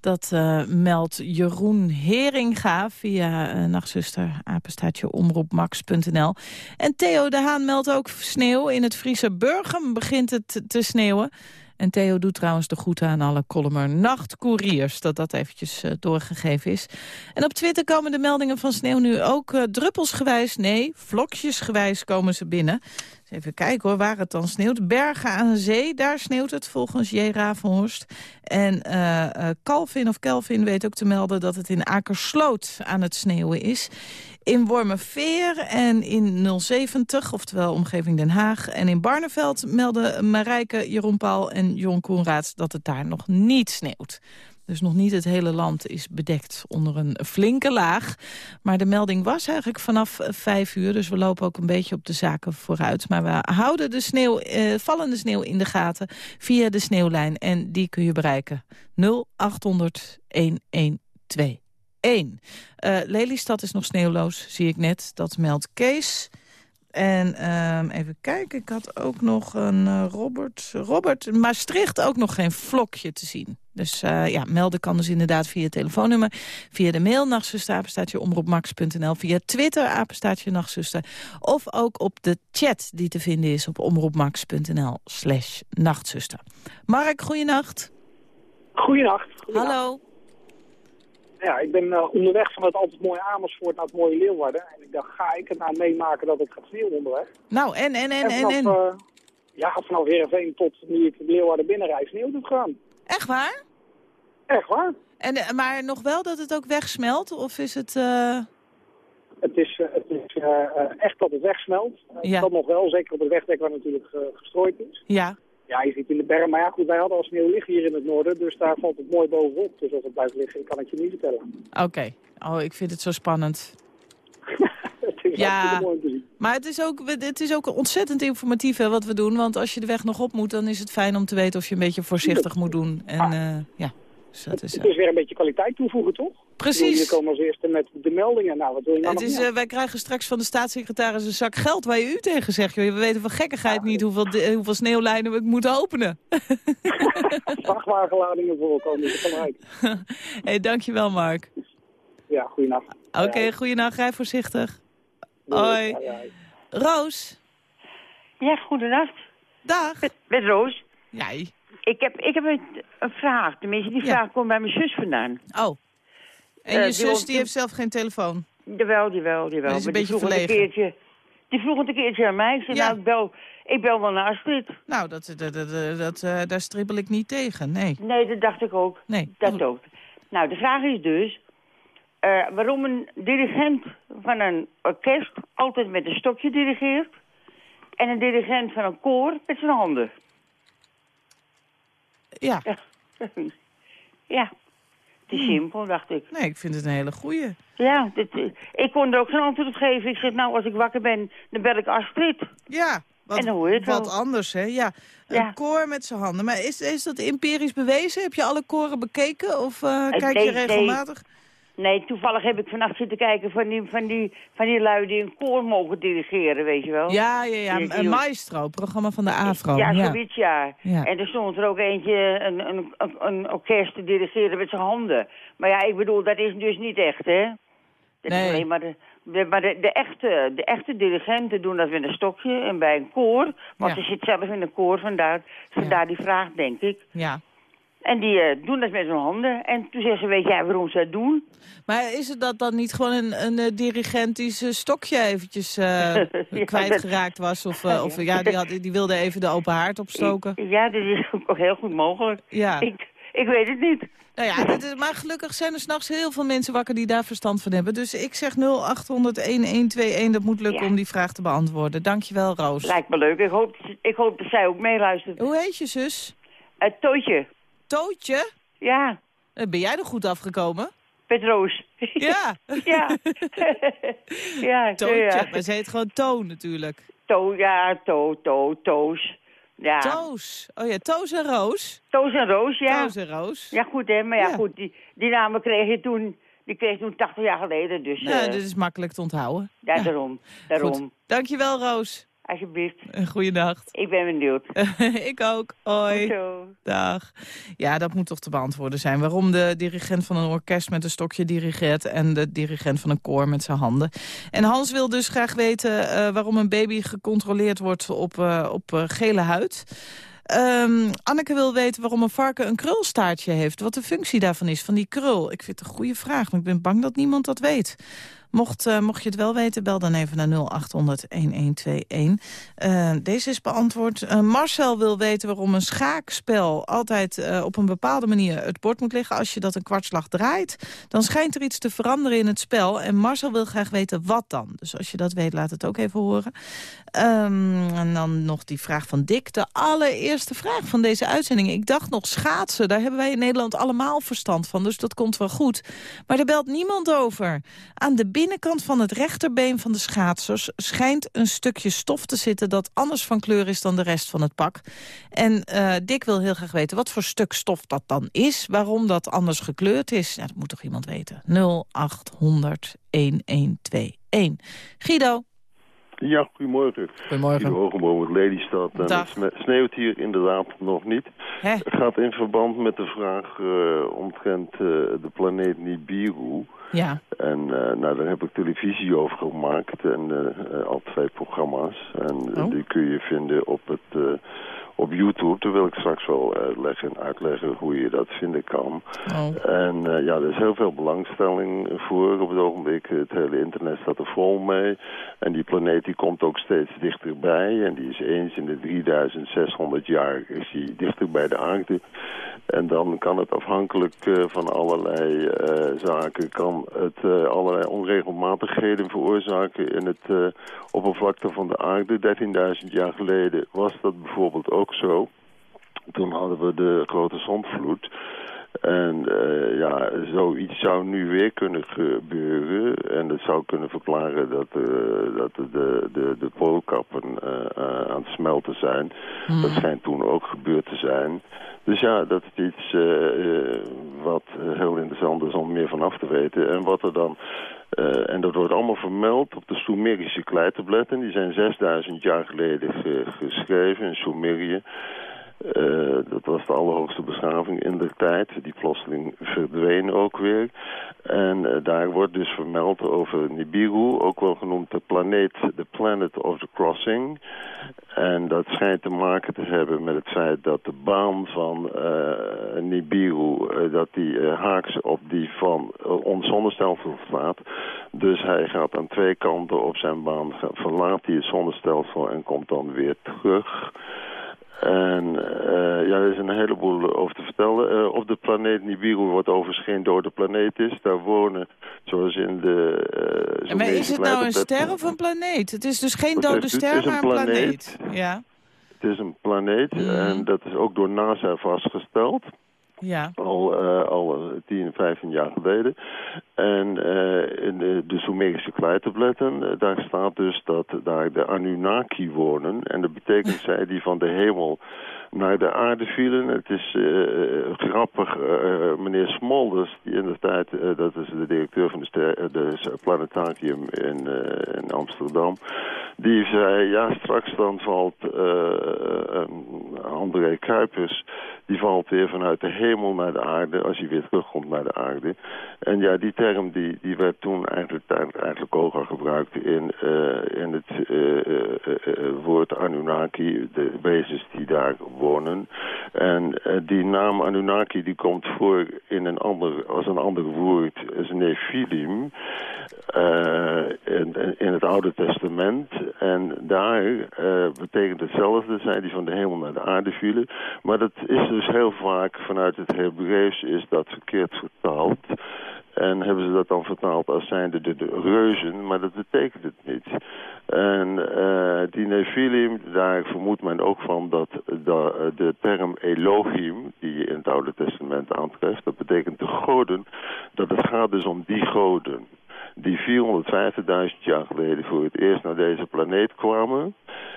Dat eh, meldt Jeroen Heringa via uh, apenstaatje omroepmax.nl. En Theo de Haan meldt ook sneeuw. In het Friese Burgum begint het te sneeuwen. En Theo doet trouwens de groeten aan alle Columner nachtcouriers. Dat dat eventjes uh, doorgegeven is. En op Twitter komen de meldingen van sneeuw nu ook uh, druppelsgewijs. Nee, vlokjesgewijs komen ze binnen. Even kijken hoor, waar het dan sneeuwt. Bergen aan zee, daar sneeuwt het volgens J. Ravenhorst. En uh, Calvin of Kelvin weet ook te melden dat het in Akersloot aan het sneeuwen is in Wormerveer en in 070, oftewel omgeving Den Haag. En in Barneveld melden Marijke, Jeroen Paul en Jon Koenraads... dat het daar nog niet sneeuwt. Dus nog niet het hele land is bedekt onder een flinke laag. Maar de melding was eigenlijk vanaf vijf uur. Dus we lopen ook een beetje op de zaken vooruit. Maar we houden de sneeuw, eh, vallende sneeuw in de gaten via de sneeuwlijn. En die kun je bereiken. 0800 1121. 1. Uh, Lelystad is nog sneeuwloos, zie ik net. Dat meldt Kees. En uh, even kijken, ik had ook nog een uh, Robert. Robert, Maastricht ook nog geen vlokje te zien. Dus uh, ja, melden kan dus inderdaad via het telefoonnummer. Via de mail, nachtzuster, apenstaatje omroepmax.nl. Via Twitter, apenstaatje nachtzuster. Of ook op de chat die te vinden is op omroepmax.nl slash nachtzuster. Mark, goeienacht. Goeienacht. Hallo. Ja, ik ben uh, onderweg van het altijd mooie Amersfoort naar het mooie Leeuwarden. En ik dacht, ga ik het nou meemaken dat het gaat sneeuwen onderweg? Nou, en, en, en, en, vanaf, en? Uh, ja, vanaf Heerenveen tot nu ik Leeuwarden binnenrijd sneeuwt het gewoon. Echt waar? Echt waar. En, uh, maar nog wel dat het ook wegsmelt? Of is het... Uh... Het is, het is echt dat het wegsmelt. Ja. Dat nog wel, zeker op het wegdek waar natuurlijk gestrooid is. Ja. Ja, je ziet in de bergen. Maar ja, goed, wij hadden al sneeuw liggen hier in het noorden. Dus daar valt het mooi bovenop. Dus als het blijft liggen, kan ik je niet vertellen. Oké. Okay. Oh, ik vind het zo spannend. het is ja, mooi om te zien. maar het is, ook, het is ook ontzettend informatief hè, wat we doen. Want als je de weg nog op moet, dan is het fijn om te weten of je een beetje voorzichtig moet doen. En ah. uh, ja, dus dat is... Het is weer een beetje kwaliteit toevoegen, toch? Precies. Jullie komen als eerste met de meldingen. Nou, wat wil je nou het is, uh, Wij krijgen straks van de staatssecretaris een zak geld waar je u tegen zegt. Joh. We weten van gekkigheid ja, niet hoeveel, de, hoeveel sneeuwlijnen we moeten openen. Vrachtwagenladingen voorkomen, uit. hey, dankjewel Mark. Ja, goeienacht. Oké, okay, goeienacht. Rij voorzichtig. Hoi. Roos. Ja, goedenacht. Dag. Met, met Roos. Jij. Ik heb, ik heb een, een vraag. Tenminste, die vraag komt bij mijn zus vandaan. Oh. En je uh, zus die, die heeft zelf geen telefoon? Jawel, jawel, jawel. Dat is een maar beetje die verlegen. Een keertje, die vroeg het een keertje aan mij. Zei, Ja. nou, ik bel, ik bel wel naar Astrid. Nou, dat, dat, dat, dat, eh, daar stribbel ik niet tegen, nee. Nee, dat dacht ik ook. Nee. Dat ook. Nou, de vraag is dus... eh, waarom een dirigent van een orkest altijd met een stokje dirigeert... en een dirigent van een koor met zijn handen. Ja. Ja. Het is simpel, dacht ik. Nee, ik vind het een hele goeie. Ja, dit, eh, ik kon er ook geen antwoord op geven. Ik zeg, nou, als ik wakker ben, dan bel ik Astrid. Ja, wat, En dan hoor je het wat wel. anders, hè? Ja, een Ja. koor met zijn handen. Maar is, is dat empirisch bewezen? Heb je alle koren bekeken? Of eh, Eh, kijk je nee. regelmatig? Nee, toevallig heb ik vannacht zitten kijken van die, van die, van die lui die een koor mogen dirigeren, weet je wel. Ja, ja, ja. Die- die- Een maestro, programma van de AVRO. Ja, ja. zoiets, ja. Ja. En er stond er ook eentje, een, een, een, orkest te dirigeren met zijn handen. Maar ja, ik bedoel, dat is dus niet echt, hè? Dat Nee. is alleen maar de, de, maar de, de, echte, de echte dirigenten doen dat met een stokje en bij een koor. Want Ja. ze zit zelf in een koor, vandaar, vandaar die vraag, denk ik. ja. En die eh, doen dat met hun handen. En toen zeggen ze, weet jij waarom ze dat doen? Maar is het dat dan niet gewoon een, een eh, dirigent die zijn stokje eventjes eh, Ja, kwijtgeraakt was? Of, eh, of ja, die, had, die wilde even de open haard opstoken? Ja, dat is ook heel goed mogelijk. Ja. Ik, ik weet het niet. Nou ja, is- maar gelukkig zijn er s'nachts heel veel mensen wakker die daar verstand van hebben. Dus ik zeg 0800-1121, dat moet lukken Ja. om die vraag te beantwoorden. Dankjewel, Roos. Lijkt me leuk. Ik hoop, ik hoop dat zij ook meeluistert. Hoe heet je zus? Het tootje. Tootje? Ja, Eh, Ben jij er goed afgekomen? met Roos. Ja. ja. ja, Tootje. ja. Maar ze heet gewoon Toon natuurlijk. To, ja, to, to, toos. Ja. Toos. Oh ja, Toos en Roos. Toos en Roos, ja. Toos en Roos. Ja, goed hè, maar ja, Ja. goed, die, die namen kreeg je toen, die kreeg je toen 80 jaar geleden, dus... Ja, eh, dit is makkelijk te onthouden. ja, daarom, daarom. Goed. Dankjewel, Roos. Alsjeblieft. En goeienacht. Ik ben benieuwd. ik ook. Hoi. Dag. Ja, dat moet toch te beantwoorden zijn. Waarom de dirigent van een orkest met een stokje dirigeert... en de dirigent van een koor met zijn handen. En Hans wil dus graag weten eh, waarom een baby gecontroleerd wordt op, eh, op eh, gele huid. Ehm, Anneke wil weten waarom een varken een krulstaartje heeft. Wat de functie daarvan is, van die krul. Ik vind het een goede vraag, maar ik ben bang dat niemand dat weet. Mocht, eh, mocht je het wel weten, bel dan even naar 0800-1121. Eh, deze is beantwoord. Eh, Marcel wil weten waarom een schaakspel altijd op een bepaalde manier het bord moet liggen. Als je dat een kwartslag draait, dan schijnt er iets te veranderen in het spel. En Marcel wil graag weten wat dan. Dus als je dat weet, laat het ook even horen. Ehm, en dan nog die vraag van Dick. De allereerste vraag van deze uitzending. Ik dacht nog schaatsen. Daar hebben wij in Nederland allemaal verstand van. Dus dat komt wel goed. Maar daar belt niemand over. Aan de binnenkant van het rechterbeen van de schaatsers... schijnt een stukje stof te zitten dat anders van kleur is dan de rest van het pak. En eh, Dick wil heel graag weten wat voor stuk stof dat dan is. Waarom dat anders gekleurd is. Dat moet toch iemand weten. 0800 1121. Guido. Ja, goedemorgen. Goedemorgen. Guido Hogenboom uit Lelystad. En Dag. Het sneeuwt hier inderdaad nog niet. Hè? Het gaat in verband met de vraag eh, omtrent eh, de planeet Nibiru. Ja. En eh, nou, daar heb ik televisie over gemaakt. En al twee programma's. En Oh. die kun je vinden op het... eh, op YouTube, daar wil ik straks wel uitleggen, uitleggen hoe je dat vinden kan. Oh. En eh, ja, er is heel veel belangstelling voor op het ogenblik. Het hele internet staat er vol mee. En die planeet die komt ook steeds dichterbij. En die is eens in de 3600 jaar is die dichter bij de aarde. En dan kan het afhankelijk eh, van allerlei eh, zaken... kan het eh, allerlei onregelmatigheden veroorzaken in het eh, oppervlakte van de aarde. 13.000 jaar geleden was dat bijvoorbeeld ook zo. Toen hadden we de grote zondvloed. En eh, ja, zoiets zou nu weer kunnen gebeuren. En dat zou kunnen verklaren dat, eh, dat de, de, de, poolkappen eh, aan het smelten zijn. Dat schijnt toen ook gebeurd te zijn. Dus ja, dat is iets wat heel interessant is om meer van af te weten. En wat er dan... en dat wordt allemaal vermeld op de Sumerische kleitabletten. Die zijn 6000 jaar geleden ge- geschreven in Sumerië. Eh, dat was de allerhoogste beschaving in de tijd. Die plotseling verdween ook weer. En eh, daar wordt dus vermeld over Nibiru, ook wel genoemd de planeet, de planet of the crossing. En dat schijnt te maken te hebben met het feit dat de baan van eh, Nibiru, dat die haaks op die van ons zonnestelsel staat. Dus hij gaat aan twee kanten op zijn baan, verlaat hij het zonnestelsel en komt dan weer terug. En eh, ja, er is een heleboel over te vertellen. Eh, op de planeet Nibiru, wat overigens geen dode planeet is, daar wonen, zoals in de... eh, maar is het nou een ster of een planeet? Het is dus geen dode ster, maar een planeet. Ja. Het is een planeet en dat is ook door NASA vastgesteld. Ja. Al, eh, al eh, 10, 15 jaar geleden. En eh, in de, de Sumerische kleitabletten, eh, daar staat dus dat daar de Anunnaki wonen. En dat betekent zij die van de hemel naar de aarde vielen. Het is eh, grappig, eh, meneer Smolders, die in de tijd, eh, dat is de directeur van de, eh, de planetarium in, eh, in Amsterdam, die zei, ja straks dan valt eh, eh, André Kuipers, die valt weer vanuit de hemel naar de aarde, als hij weer terugkomt naar de aarde. En ja, die term die, die werd toen eigenlijk, eigenlijk ook al gebruikt in, eh, in het eh, eh, eh, woord Anunnaki, de wezens die daar wonen. En eh, die naam Anunnaki die komt voor in een ander, als een ander woord, is Nephilim. eh, in, in het Oude Testament. En daar eh, betekent hetzelfde, zijn die van de hemel naar de aarde vielen. Maar dat is dus heel vaak vanuit het Hebreeuws is dat verkeerd vertaald. En hebben ze dat dan vertaald als zijnde de, de reuzen, maar dat betekent het niet. En eh, die Nephilim, daar vermoedt men ook van dat de, de term Elohim, die je in het Oude Testament aantreft, dat betekent de goden, dat het gaat dus om die goden. die 450.000 jaar geleden voor het eerst naar deze planeet kwamen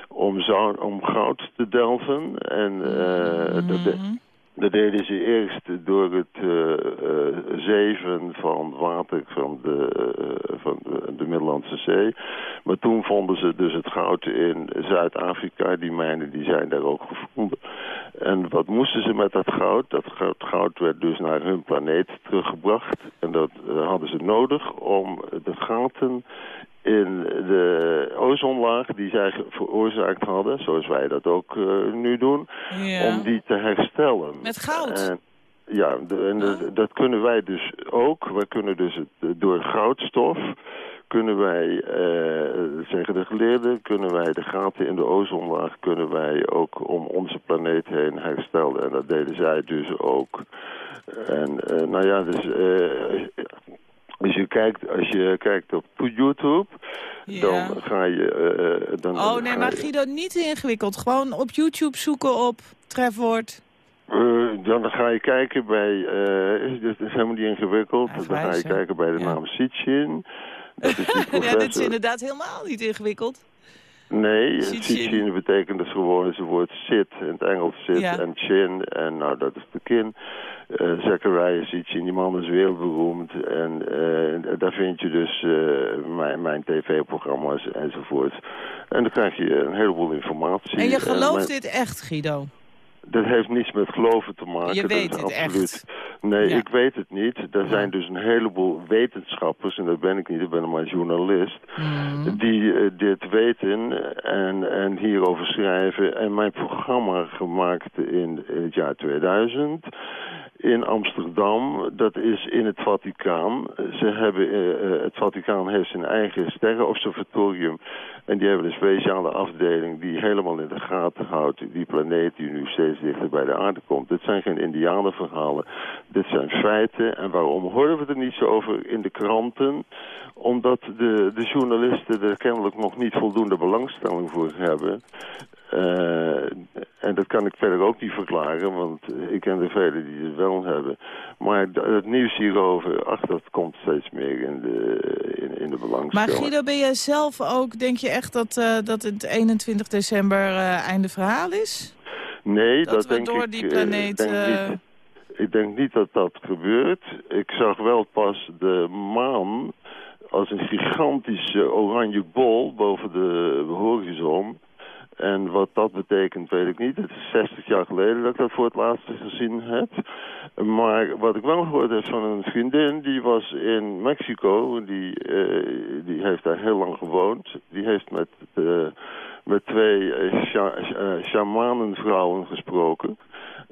om, zou, om goud te delven. En eh, dat, de- dat deden ze eerst door het eh, eh, zeven van water van, de, eh, van de, de Middellandse Zee. Maar toen vonden ze dus het goud in Zuid-Afrika. Die mijnen die zijn daar ook gevonden. En wat moesten ze met dat goud? Dat goud, werd dus naar hun planeet teruggebracht. En dat hadden ze nodig om de gaten in de ozonlaag die zij veroorzaakt hadden, zoals wij dat ook eh, nu doen, Ja. om die te herstellen. Met goud? En, ja, de- en de- dat kunnen wij dus ook. Wij kunnen dus het, door goudstof kunnen wij, eh, zeggen de geleerden, kunnen wij de gaten in de ozonlaag kunnen wij ook om onze planeet heen herstellen. En dat deden zij dus ook. En eh, nou ja, dus eh, als je kijkt, als je kijkt op YouTube, dan ga je... eh, dan Oh nee, maar Guido, niet ingewikkeld. Gewoon op YouTube zoeken op trefwoord. Eh, dan ga je kijken bij, eh, dat is helemaal niet ingewikkeld, dan ga je kijken bij de naam Sitchin. Dat is ja, dit is inderdaad helemaal niet ingewikkeld. Nee, Sitchin. Sitchin betekent dus gewoon het woord sit, in het Engels sit Ja. en chin, en nou dat is de kin. Eh Zachariah Sitchin, die man is wereldberoemd en eh, daar vind je dus eh, mijn, mijn tv-programma's enzovoort. En dan krijg je een heleboel informatie. En je gelooft mijn- dit echt, Guido? Dat heeft niets met geloven te maken. Je dat weet is het absoluut... echt. Nee, Ja. ik weet het niet. Er zijn dus een heleboel wetenschappers, en dat ben ik niet, ik ben maar journalist, Mhm. die eh, dit weten en, en hierover schrijven. En mijn programma gemaakt in het jaar 2000 in Amsterdam, dat is in het Vaticaan. Ze hebben, eh, eh, het Vaticaan heeft zijn eigen sterrenobservatorium. En die hebben een speciale afdeling die helemaal in de gaten houdt die planeet die nu steeds dichter bij de aarde komt. Dit zijn geen indianenverhalen, dit zijn feiten. En waarom horen we er niet zo over in de kranten? Omdat de, de journalisten er kennelijk nog niet voldoende belangstelling voor hebben. Eh, en dat kan ik verder ook niet verklaren, want ik ken er velen die het wel hebben. Maar het nieuws hierover, ach, dat komt steeds meer in de, in, de Maar belangstelling. Guido, ben jij zelf ook, denk je echt dat, eh, dat het 21 december eh, einde verhaal is? Nee, Dat dat, denk door ik, die eh, planeet, denk eh, niet. Ik denk niet dat dat gebeurt. Ik zag wel pas de maan als een gigantische oranje bol boven de horizon. En wat dat betekent, weet ik niet. Het is 60 jaar geleden dat ik dat voor het laatst gezien heb. Maar wat ik wel gehoord heb van een vriendin, die was in Mexico. Die, eh, die heeft daar heel lang gewoond. Die heeft met, met twee eh, sha eh, shamanenvrouwen gesproken.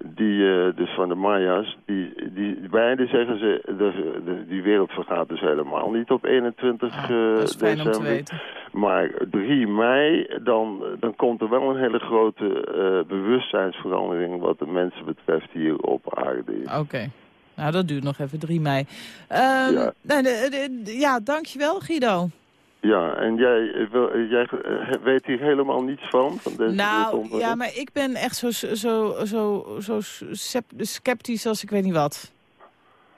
Die, eh, dus van de Maya's, die, die beide zeggen ze, de, de- die wereld vergaat dus helemaal niet op 21 eh, Ah, december. Maar 3 mei, dan, dan komt er wel een hele grote eh, bewustzijnsverandering wat de mensen betreft hier op aarde. Oké. Nou, dat duurt nog even 3 mei. Ehm, Ja. nee, ja, dankjewel Guido. Ja, en jij, eh, wil, eh, jij eh, weet hier helemaal niets van? van deze, Nou, ja, maar ik ben echt zo, zo, zo, zo sceptisch als ik weet niet wat.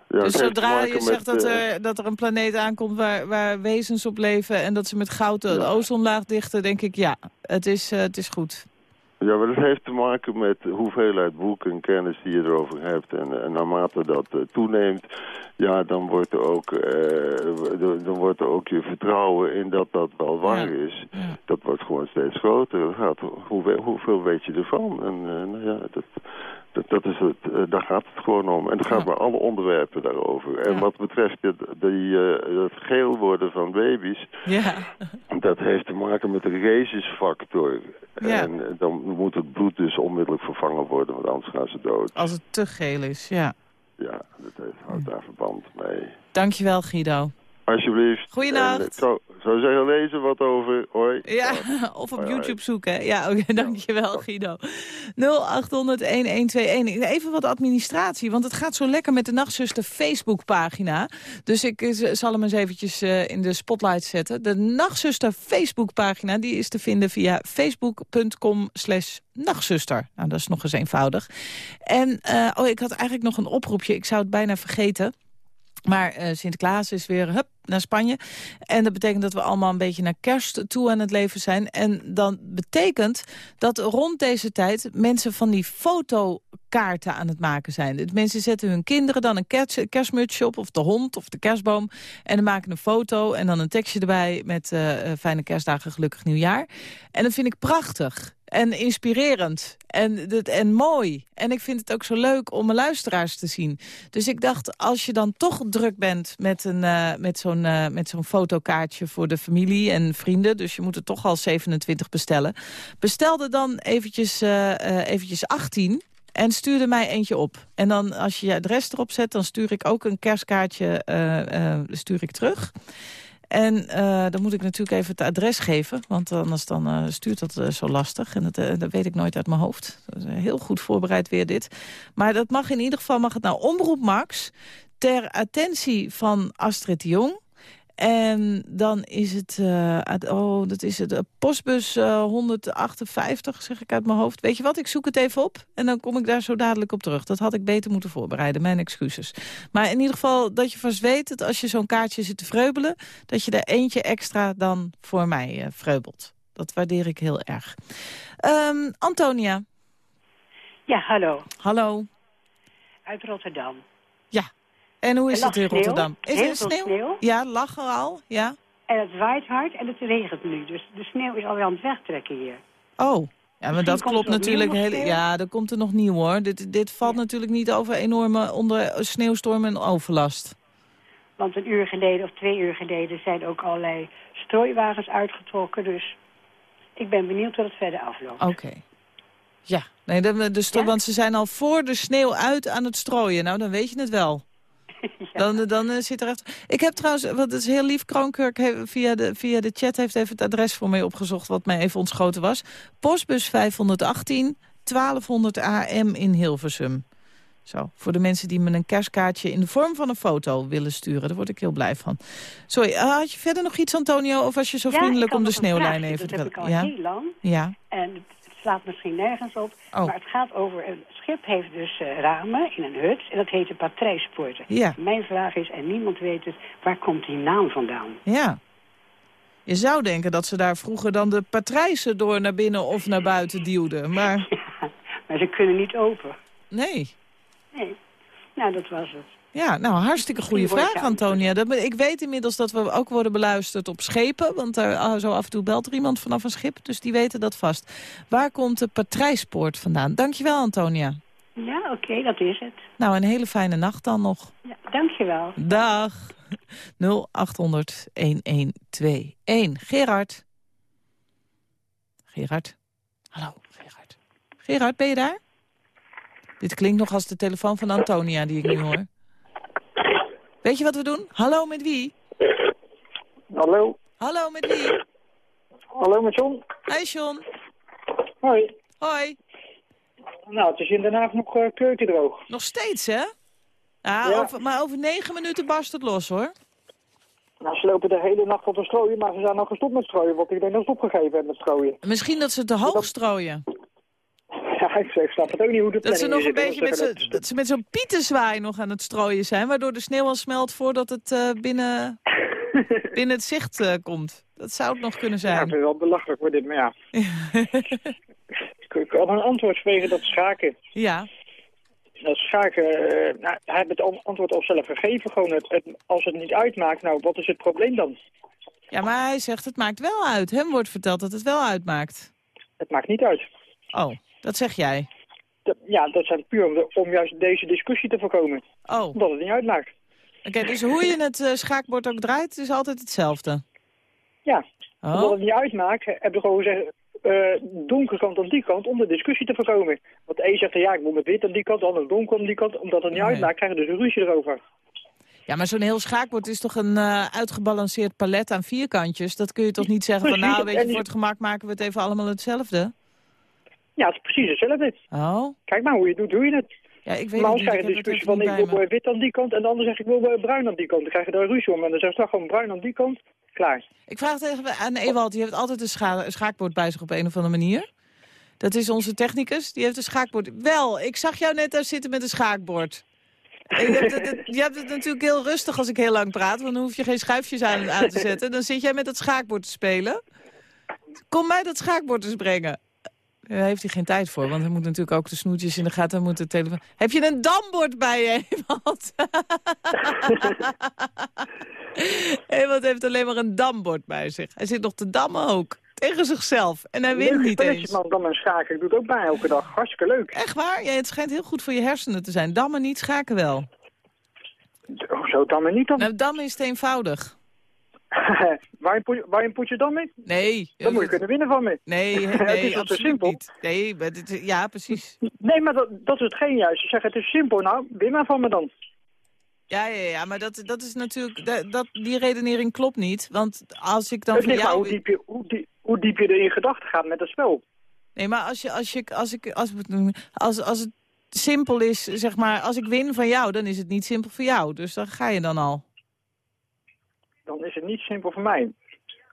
Ja, dus zodra je zegt dat er, dat er een planeet aankomt waar, waar wezens op leven... en dat ze met goud de ozonlaag dichten, denk ik, ja, het is, het is goed. Ja, maar dat heeft te maken met de hoeveelheid boeken en kennis die je erover hebt. En, en naarmate dat eh, toeneemt, ja, dan wordt, er ook, eh, dan wordt er ook je vertrouwen in dat dat wel waar is. Dat wordt gewoon steeds groter. Dat gaat, hoeveel, hoeveel weet je ervan? En eh, nou ja, dat, dat, dat is het, eh, daar gaat het gewoon om. En het gaat bij alle onderwerpen daarover. En wat betreft het, die, eh, het geel worden van baby's... Ja. Dat heeft te maken met de rhesisfactor. Ja. En eh, dan moet het bloed dus onmiddellijk vervangen worden, want anders gaan ze dood. Als het te geel is, ja. Ja, dat heeft, houdt daar verband mee. Dankjewel Guido. Alsjeblieft. Goeienacht. En, eh, zou, zeggen, lezen wat over. Hoi. Ja, of op. YouTube zoeken. Ja, oké, dankjewel Guido. 0800-1121. Even wat administratie, want het gaat zo lekker met de Nachtzuster Facebookpagina. Dus ik eh, zal hem eens eventjes eh, in de spotlight zetten. De Nachtzuster Facebookpagina die is te vinden via facebook.com slash nachtzuster. Nou, dat is nog eens eenvoudig. En, eh, oh, ik had eigenlijk nog een oproepje. Ik zou het bijna vergeten. Maar eh, Sinterklaas is weer hup, naar Spanje. En dat betekent dat we allemaal een beetje naar kerst toe aan het leven zijn. En dan betekent dat rond deze tijd mensen van die fotokaarten aan het maken zijn. Dus mensen zetten hun kinderen dan een kerst, kerstmutsje op, of de hond, of de kerstboom. En dan maken een foto en dan een tekstje erbij met eh, eh, fijne kerstdagen, gelukkig nieuwjaar. En dat vind ik prachtig en inspirerend en, en mooi. En ik vind het ook zo leuk om mijn luisteraars te zien. Dus ik dacht, als je dan toch druk bent met, een, eh, met zo'n eh, met zo'n fotokaartje voor de familie en vrienden... dus je moet er toch al 27 bestellen... bestel er dan eventjes, eh, eh, eventjes 18... En stuur er mij eentje op. En dan als je je adres erop zet, dan stuur ik ook een kerstkaartje stuur ik terug. En dan moet ik natuurlijk even het adres geven. Want anders dan stuurt dat zo lastig. En dat, dat weet ik nooit uit mijn hoofd. Dat is, heel goed voorbereid weer dit. Maar dat mag in ieder geval mag het nou Omroep Max. Ter attentie van Astrid Jong. En dan is het, eh, oh, dat is het, eh, postbus eh, 158, zeg ik uit mijn hoofd. Weet je wat, ik zoek het even op en dan kom ik daar zo dadelijk op terug. Dat had ik beter moeten voorbereiden, mijn excuses. Maar in ieder geval dat je vast weet dat als je zo'n kaartje zit te vreubelen... dat je er eentje extra dan voor mij eh, vreubelt. Dat waardeer ik heel erg. Ehm, Antonia. Ja, hallo. Hallo. Uit Rotterdam. Ja. En hoe is het in sneeuw, Rotterdam? Is er sneeuw? sneeuw. Ja, lachen al. Ja. En het waait hard en het regent nu. Dus de sneeuw is alweer aan het wegtrekken hier. Oh. Ja, maar dat klopt natuurlijk. Heel, ja, dat komt er nog nieuw hoor. Dit, dit valt natuurlijk niet over enorme onder sneeuwstormen en overlast. Want een uur geleden of twee uur geleden zijn ook allerlei strooiwagens uitgetrokken. Dus ik ben benieuwd hoe het verder afloopt. Oké. Ja, nee, de, de sto- want ze zijn al voor de sneeuw uit aan het strooien. Nou, dan weet je het wel. Dan, dan eh, zit er echt... Ik heb trouwens, wat is heel lief, Kroonkurk heeft, via, de, via de chat heeft even het adres voor mij opgezocht... wat mij even ontschoten was. Postbus 518, 1200 AM in Hilversum. Zo, voor de mensen die me een kerstkaartje in de vorm van een foto willen sturen. Daar word ik heel blij van. Sorry, eh, had je verder nog iets, Antonio? Of was je zo Ja, vriendelijk om de sneeuwlijn even te Dat heb ik al ja? heel lang. Ja. En slaat misschien nergens op. Oh. Maar het gaat over... Een schip heeft dus eh, ramen in een hut. En dat heet de patrijspoorten. Ja. Mijn vraag is, en niemand weet het... waar komt die naam vandaan? Ja. Je zou denken dat ze daar vroeger dan de patrijzen door naar binnen of naar buiten duwden. Maar Maar ze kunnen niet open. nee. Nee. Nou, dat was het. Ja, nou, hartstikke goede vraag, Antonia. Dat, ik weet inmiddels dat we ook worden beluisterd op schepen. Want er, ah, zo af en toe belt er iemand vanaf een schip. Dus die weten dat vast. Waar komt de patrijspoort vandaan? Dankjewel, Antonia. Ja, oké, dat is het. Nou, een hele fijne nacht dan nog. Ja, dankjewel. Dag. 0800 1121. Gerard. Gerard. Hallo, Gerard. Gerard, ben je daar? Dit klinkt nog als de telefoon van Antonia die ik nu hoor. Weet je wat we doen? Hallo, met wie? Hallo. Hallo, met wie? Hallo met John. Hi, John. Hoi. Hoi. Nou, het is in Den Haag nog uh, keukendroog. Nog steeds, hè? Ja, Ja. Over, maar over negen minuten barst het los, hoor. Nou, ze lopen de hele nacht op te strooien, maar ze zijn al gestopt met strooien, want ik denk dat ze opgegeven hebben met strooien. Misschien dat ze te hoog strooien. Ja, ik snap het ook niet hoe de Dat ze nog een beetje met ze dat ze met zo'n pietenzwaai nog aan het strooien zijn... waardoor de sneeuw al smelt voordat het eh, binnen, binnen het zicht eh, komt. Dat zou het nog kunnen dat- Ja, zijn. het is wel belachelijk voor dit, maar ja. ik, ik had een antwoord vanwege dat schaken. Ja. Dat schaken, eh, nou, hij heeft het an- antwoord al zelf gegeven. Gewoon het, het- als het niet uitmaakt, nou, wat is het probleem dan? ja, maar hij zegt het maakt wel uit. Hem wordt verteld dat het wel uitmaakt. Het maakt niet uit. Oh, dat zeg jij. Dat- ja, dat zijn puur om, de- om juist deze discussie te voorkomen. Oh. Omdat het niet uitmaakt. Oké, dus hoe je het eh, schaakbord ook draait, is altijd hetzelfde. Ja, Oh. omdat het niet uitmaakt, heb je gewoon gezegd... eh donkere kant aan die kant om de discussie te voorkomen. Want de een zegt, ja, ik moet met wit aan die kant, de ander donker aan die kant. Omdat het niet Nee. uitmaakt, krijg je dus een ruzie erover. Ja, maar zo'n heel schaakbord is toch een eh, uitgebalanceerd palet aan vierkantjes? Dat kun je toch niet zeggen van, nou, weet je, voor het gemak maken we het even allemaal hetzelfde? Ja, het is precies hetzelfde. Oh. Kijk maar hoe je het doet, doe je het. Ja, ik weet maar als een discussie van ik wil wit aan die kant en de ander zegt ik wil bruin aan die kant. Dan krijg je daar ruzie om en dan zeg je toch gewoon bruin aan die kant. Klaar. Ik vraag het even aan Ewald, die heeft altijd een scha een schaakbord bij zich op een of andere manier. Dat is onze technicus, die heeft een schaakbord. Wel, ik zag jou net daar zitten met een schaakbord. Je hebt, het, natuurlijk heel rustig als ik heel lang praat, want dan hoef je geen schuifjes aan, aan te zetten. Dan zit jij met het schaakbord te spelen. Kom mij dat schaakbord eens brengen. Daar heeft hij geen tijd voor, want hij moet natuurlijk ook de snoetjes in de gaten. Hij moet de telefoon... Heb je een dambord bij je, Ewald? Ewald heeft alleen maar een dambord bij zich. Hij zit nog te dammen ook. Tegen zichzelf. En hij wint niet eens. man, dan en schaken. Ik doe het ook bij elke dag. Hartstikke leuk. Echt waar? Ja, het schijnt heel goed voor je hersenen te zijn. Dammen niet, schaken wel. Zo maar niet dan. Nou, dammen is te eenvoudig. waar, een poe- poetje dan mee? Nee. Dan moet je kunnen winnen van me. Nee, het nee, is toch te absoluut simpel? niet. Nee, dit- ja, precies. Nee, maar dat, dat is hetgeen juist. Je zegt het is simpel. Nou, win maar van me dan. Ja, ja, ja, maar dat, dat is natuurlijk... Dat, dat, die redenering klopt niet. Want als ik dan Het van jou... hoe diep, je, hoe, diep, hoe diep je er in gedachten gaat met het spel. Nee, maar als, je, als, je, als, ik, als, als, als het simpel is, zeg maar... Als ik win van jou, dan is het niet simpel voor jou. Dus dan ga je dan al. Dan is het niet simpel voor mij.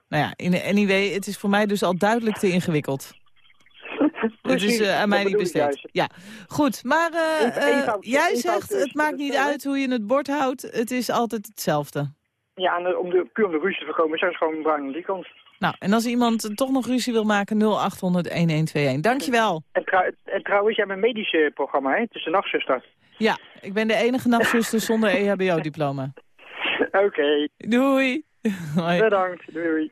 Nou ja, in, anyway, het is voor mij dus al duidelijk te ingewikkeld. Dus Precies, is eh, aan mij niet besteed. Ja, goed. Maar eh, eh, jij zegt, is het maakt het niet uit hoe je het bord houdt. Het is altijd hetzelfde. Ja, en om de, puur om de ruzie te voorkomen, zijn ze gewoon bruin aan die kant. Nou, en als iemand toch nog ruzie wil maken, 0800-1121. Dankjewel. En, en trouwens, jij hebt een medisch programma, hè? Het is een nachtzuster. Ja, ik ben de enige nachtzuster zonder EHBO-diploma. Oké. Doei. Hoi. Bedankt. Doei.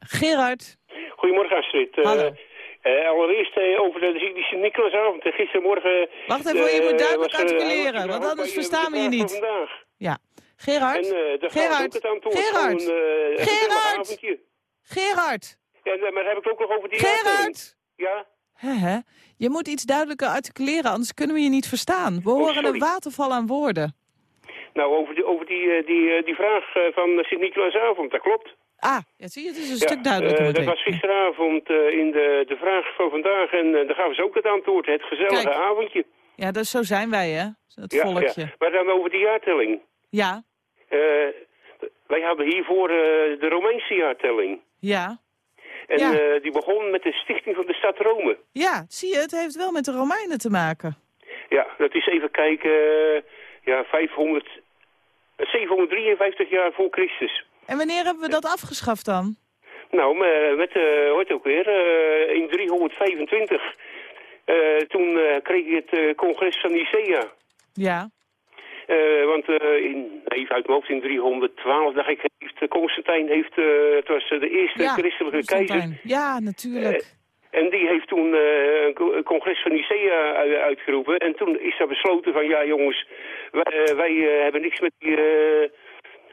Gerard. Goedemorgen Astrid. Eh, Hallo. eh, allereerst eh, over de, Sint-Nicolasavond. Eh, Gistermorgen... Wacht even, je moet duidelijk articuleren, want anders verstaan we je de niet. vandaag. Ja. Gerard? En eh daar Gerard? het. Gerard? Gewoon, een Gerard? Gerard. Ja, maar heb ik ook nog over die Gerard! Ja? Hè, hè? Je moet iets duidelijker articuleren, anders kunnen we je niet verstaan. We horen sorry. een waterval aan woorden. Nou, over die, over die, eh, die, eh, die vraag eh, van Sint-Nicolasavond, dat klopt. Ah, ja, zie je, het is een Ja, stuk duidelijker eh, dat was gisteravond in de, de vraag van vandaag en daar gaven ze ook het antwoord. Het gezellige Kijk. avondje. Ja, dus zo zijn wij, hè? Het Ja, volkje. ja. Maar dan over die jaartelling. Ja, wij hadden hiervoor de Romeinse jaartelling. ja. En Ja. die begon met de stichting van de stad Rome. Ja, zie je, het heeft wel met de Romeinen te maken. Ja, dat is even kijken, ja, 500, eh, 753 jaar voor Christus. En wanneer hebben we dat afgeschaft dan? Nou, me- met, eh het ook weer, eh, in 325. Eh, toen kreeg je het congres van Nicea. Ja. Want in, even uit mijn hoofd, in 312, dacht ik, heeft Constantijn, heeft, het was de eerste ja, christelijke keizer. Constantijn. Ja, natuurlijk. En die heeft toen eh, een co- een congres van Nicea u- uitgeroepen. En toen is er besloten van, ja jongens, wij, eh, wij eh, hebben niks met die eh,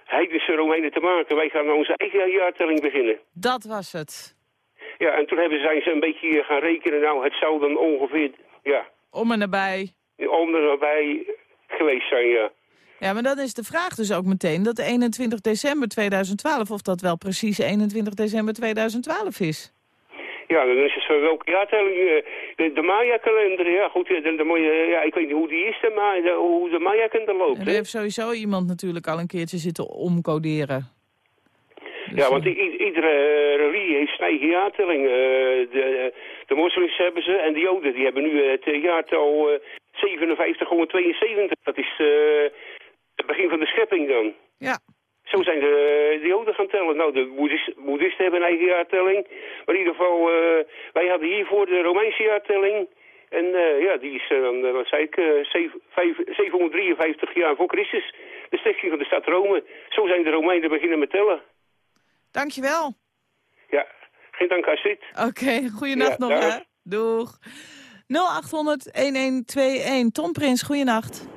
heidense Romeinen te maken. Wij gaan onze eigen jaartelling beginnen. Dat was het. Ja, en toen hebben, zijn ze een beetje gaan rekenen. Nou, het zou dan ongeveer, ja, Om en nabij. om er nabij geweest zijn, ja. Ja, maar dan is de vraag dus ook meteen dat 21 december 2012... of dat wel precies 21 december 2012 is. Ja, dan is het zo welke jaartelling. eh, De, de Maya-kalender, ja goed, eh, dan, dan moet je, ja, ik weet niet hoe die is, de, de, hoe de Maya-kalender loopt. En er heeft sowieso iemand natuurlijk al een keertje zitten omcoderen. Ja, want i- iedere eh, religie heeft zijn eigen jaartelling. Eh, de, de moslims hebben ze en de joden die hebben nu het eh, jaartal eh 5772. Dat is eh, het begin van de schepping dan. Ja. Zo zijn de, de joden gaan tellen. Nou, de boeddhist- boeddhisten hebben een eigen jaartelling. Maar in ieder geval, eh, wij hadden hiervoor de Romeinse jaartelling. En eh, ja, die is eh, dan, wat zei ik, eh, zeven- vijf- 753 jaar voor Christus. De stichting van de stad Rome. Zo zijn de Romeinen beginnen met tellen. Dankjewel. Ja, geen dank Astrid. Oké, goeienacht Ja, nog dag. hè. Doeg. 0800-1121. Tom Prins, goeienacht.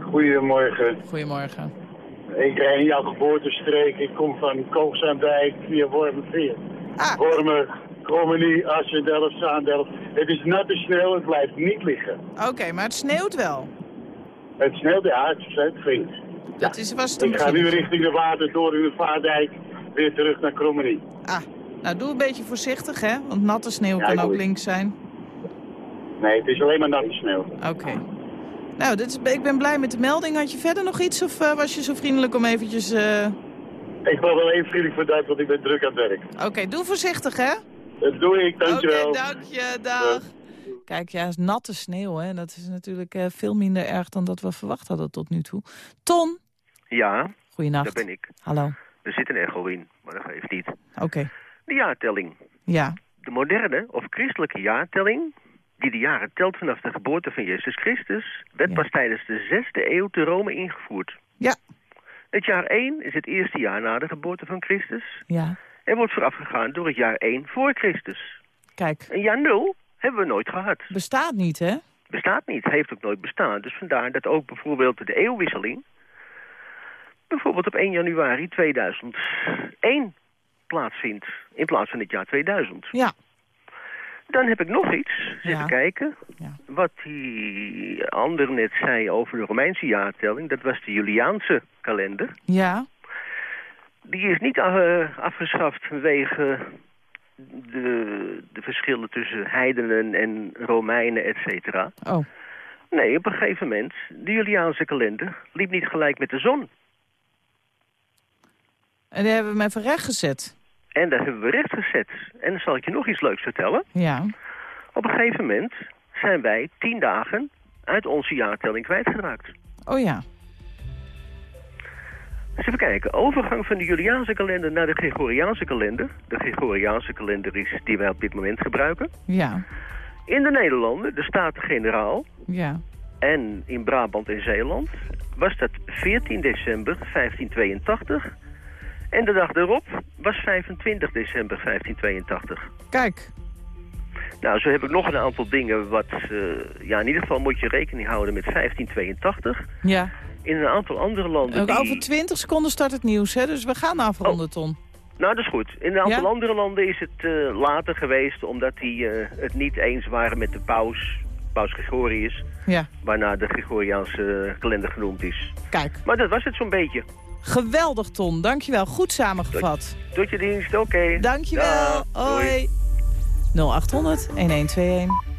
Goedemorgen. Goedemorgen. Ik rijd in jouw geboortestreek. Ik kom van Koogsaandijk via Wormerveer. Ah. Wormer, Krommenie, Assendelft, Zaandelft. Het is natte sneeuw, het blijft niet liggen. Oké, maar het sneeuwt wel. Het sneeuwt, ja, het het vindt. Dat is, was het Ik ga nu richting de Watertoren, Vaardijk, weer terug naar Krommenie. Ah, nou doe een beetje voorzichtig hè, want natte sneeuw Ja, kan ook links zijn. Nee, het is alleen maar natte sneeuw. Oké. Nou, dit is, ik ben blij met de melding. Had je verder nog iets of eh, was je zo vriendelijk om eventjes... eh, Ik wil wel even vriendelijk voor dat, want ik ben druk aan het werk. Oké, doe voorzichtig hè. Dat doe ik, dankjewel. Oké, dank je. Dag. Kijk, ja, natte sneeuw, hè. Dat is natuurlijk eh, veel minder erg dan dat we verwacht hadden tot nu toe. Ton, Ja, Goeienacht. daar ben ik. hallo. Er zit een echo in, maar dat geeft niet. Oké, De jaartelling. ja. De moderne of christelijke jaartelling, die de jaren telt vanaf de geboorte van Jezus Christus, werd pas tijdens de zesde eeuw te Rome ingevoerd. Ja. Het jaar 1 is het eerste jaar na de geboorte van Christus Ja, en wordt voorafgegaan door het jaar 1 voor Christus. kijk. Een jaar 0 hebben we nooit gehad. Bestaat niet, hè? Bestaat niet, heeft ook nooit bestaan. Dus vandaar dat ook bijvoorbeeld de eeuwwisseling bijvoorbeeld op 1 januari 2001 plaatsvindt in plaats van het jaar 2000. Ja. Dan heb ik nog iets zitten Ja. kijken. Wat die ander net zei over de Romeinse jaartelling. Dat was de Juliaanse kalender. Ja, Die is niet eh, afgeschaft vanwege de, de verschillen tussen heidenen en Romeinen, et cetera. Oh. Nee, op een gegeven moment, de Juliaanse kalender liep niet gelijk met de zon. en die hebben we hem even rechtgezet. En daar hebben we recht gezet. En dan zal ik je nog iets leuks vertellen. Ja. Op een gegeven moment zijn wij tien dagen uit onze jaartelling kwijtgeraakt. Oh ja. Dus even kijken. Overgang van de Juliaanse kalender naar de Gregoriaanse kalender. De Gregoriaanse kalender is die wij op dit moment gebruiken. Ja. In de Nederlanden, de Staten-Generaal Ja. en in Brabant en Zeeland was dat 14 december 1582. En de dag erop was 25 december 1582. Kijk. Nou, zo heb ik nog een aantal dingen wat... eh, ja, in ieder geval moet je rekening houden met 1582. Ja. In een aantal andere landen... Ook die- Over 20 seconden start het nieuws, hè? Dus we gaan afronden, Ton. Nou, dat is goed. In een aantal Ja? andere landen is het eh, later geweest... omdat die eh, het niet eens waren met de paus, paus Gregorius... Ja. waarna de Gregoriaanse kalender genoemd is. Kijk. Maar dat was het zo'n beetje. Geweldig, Ton. Dankjewel. Goed samengevat. Tot je dienst, oké. Dankjewel. Dag. Doei. Hoi. 0800 1121.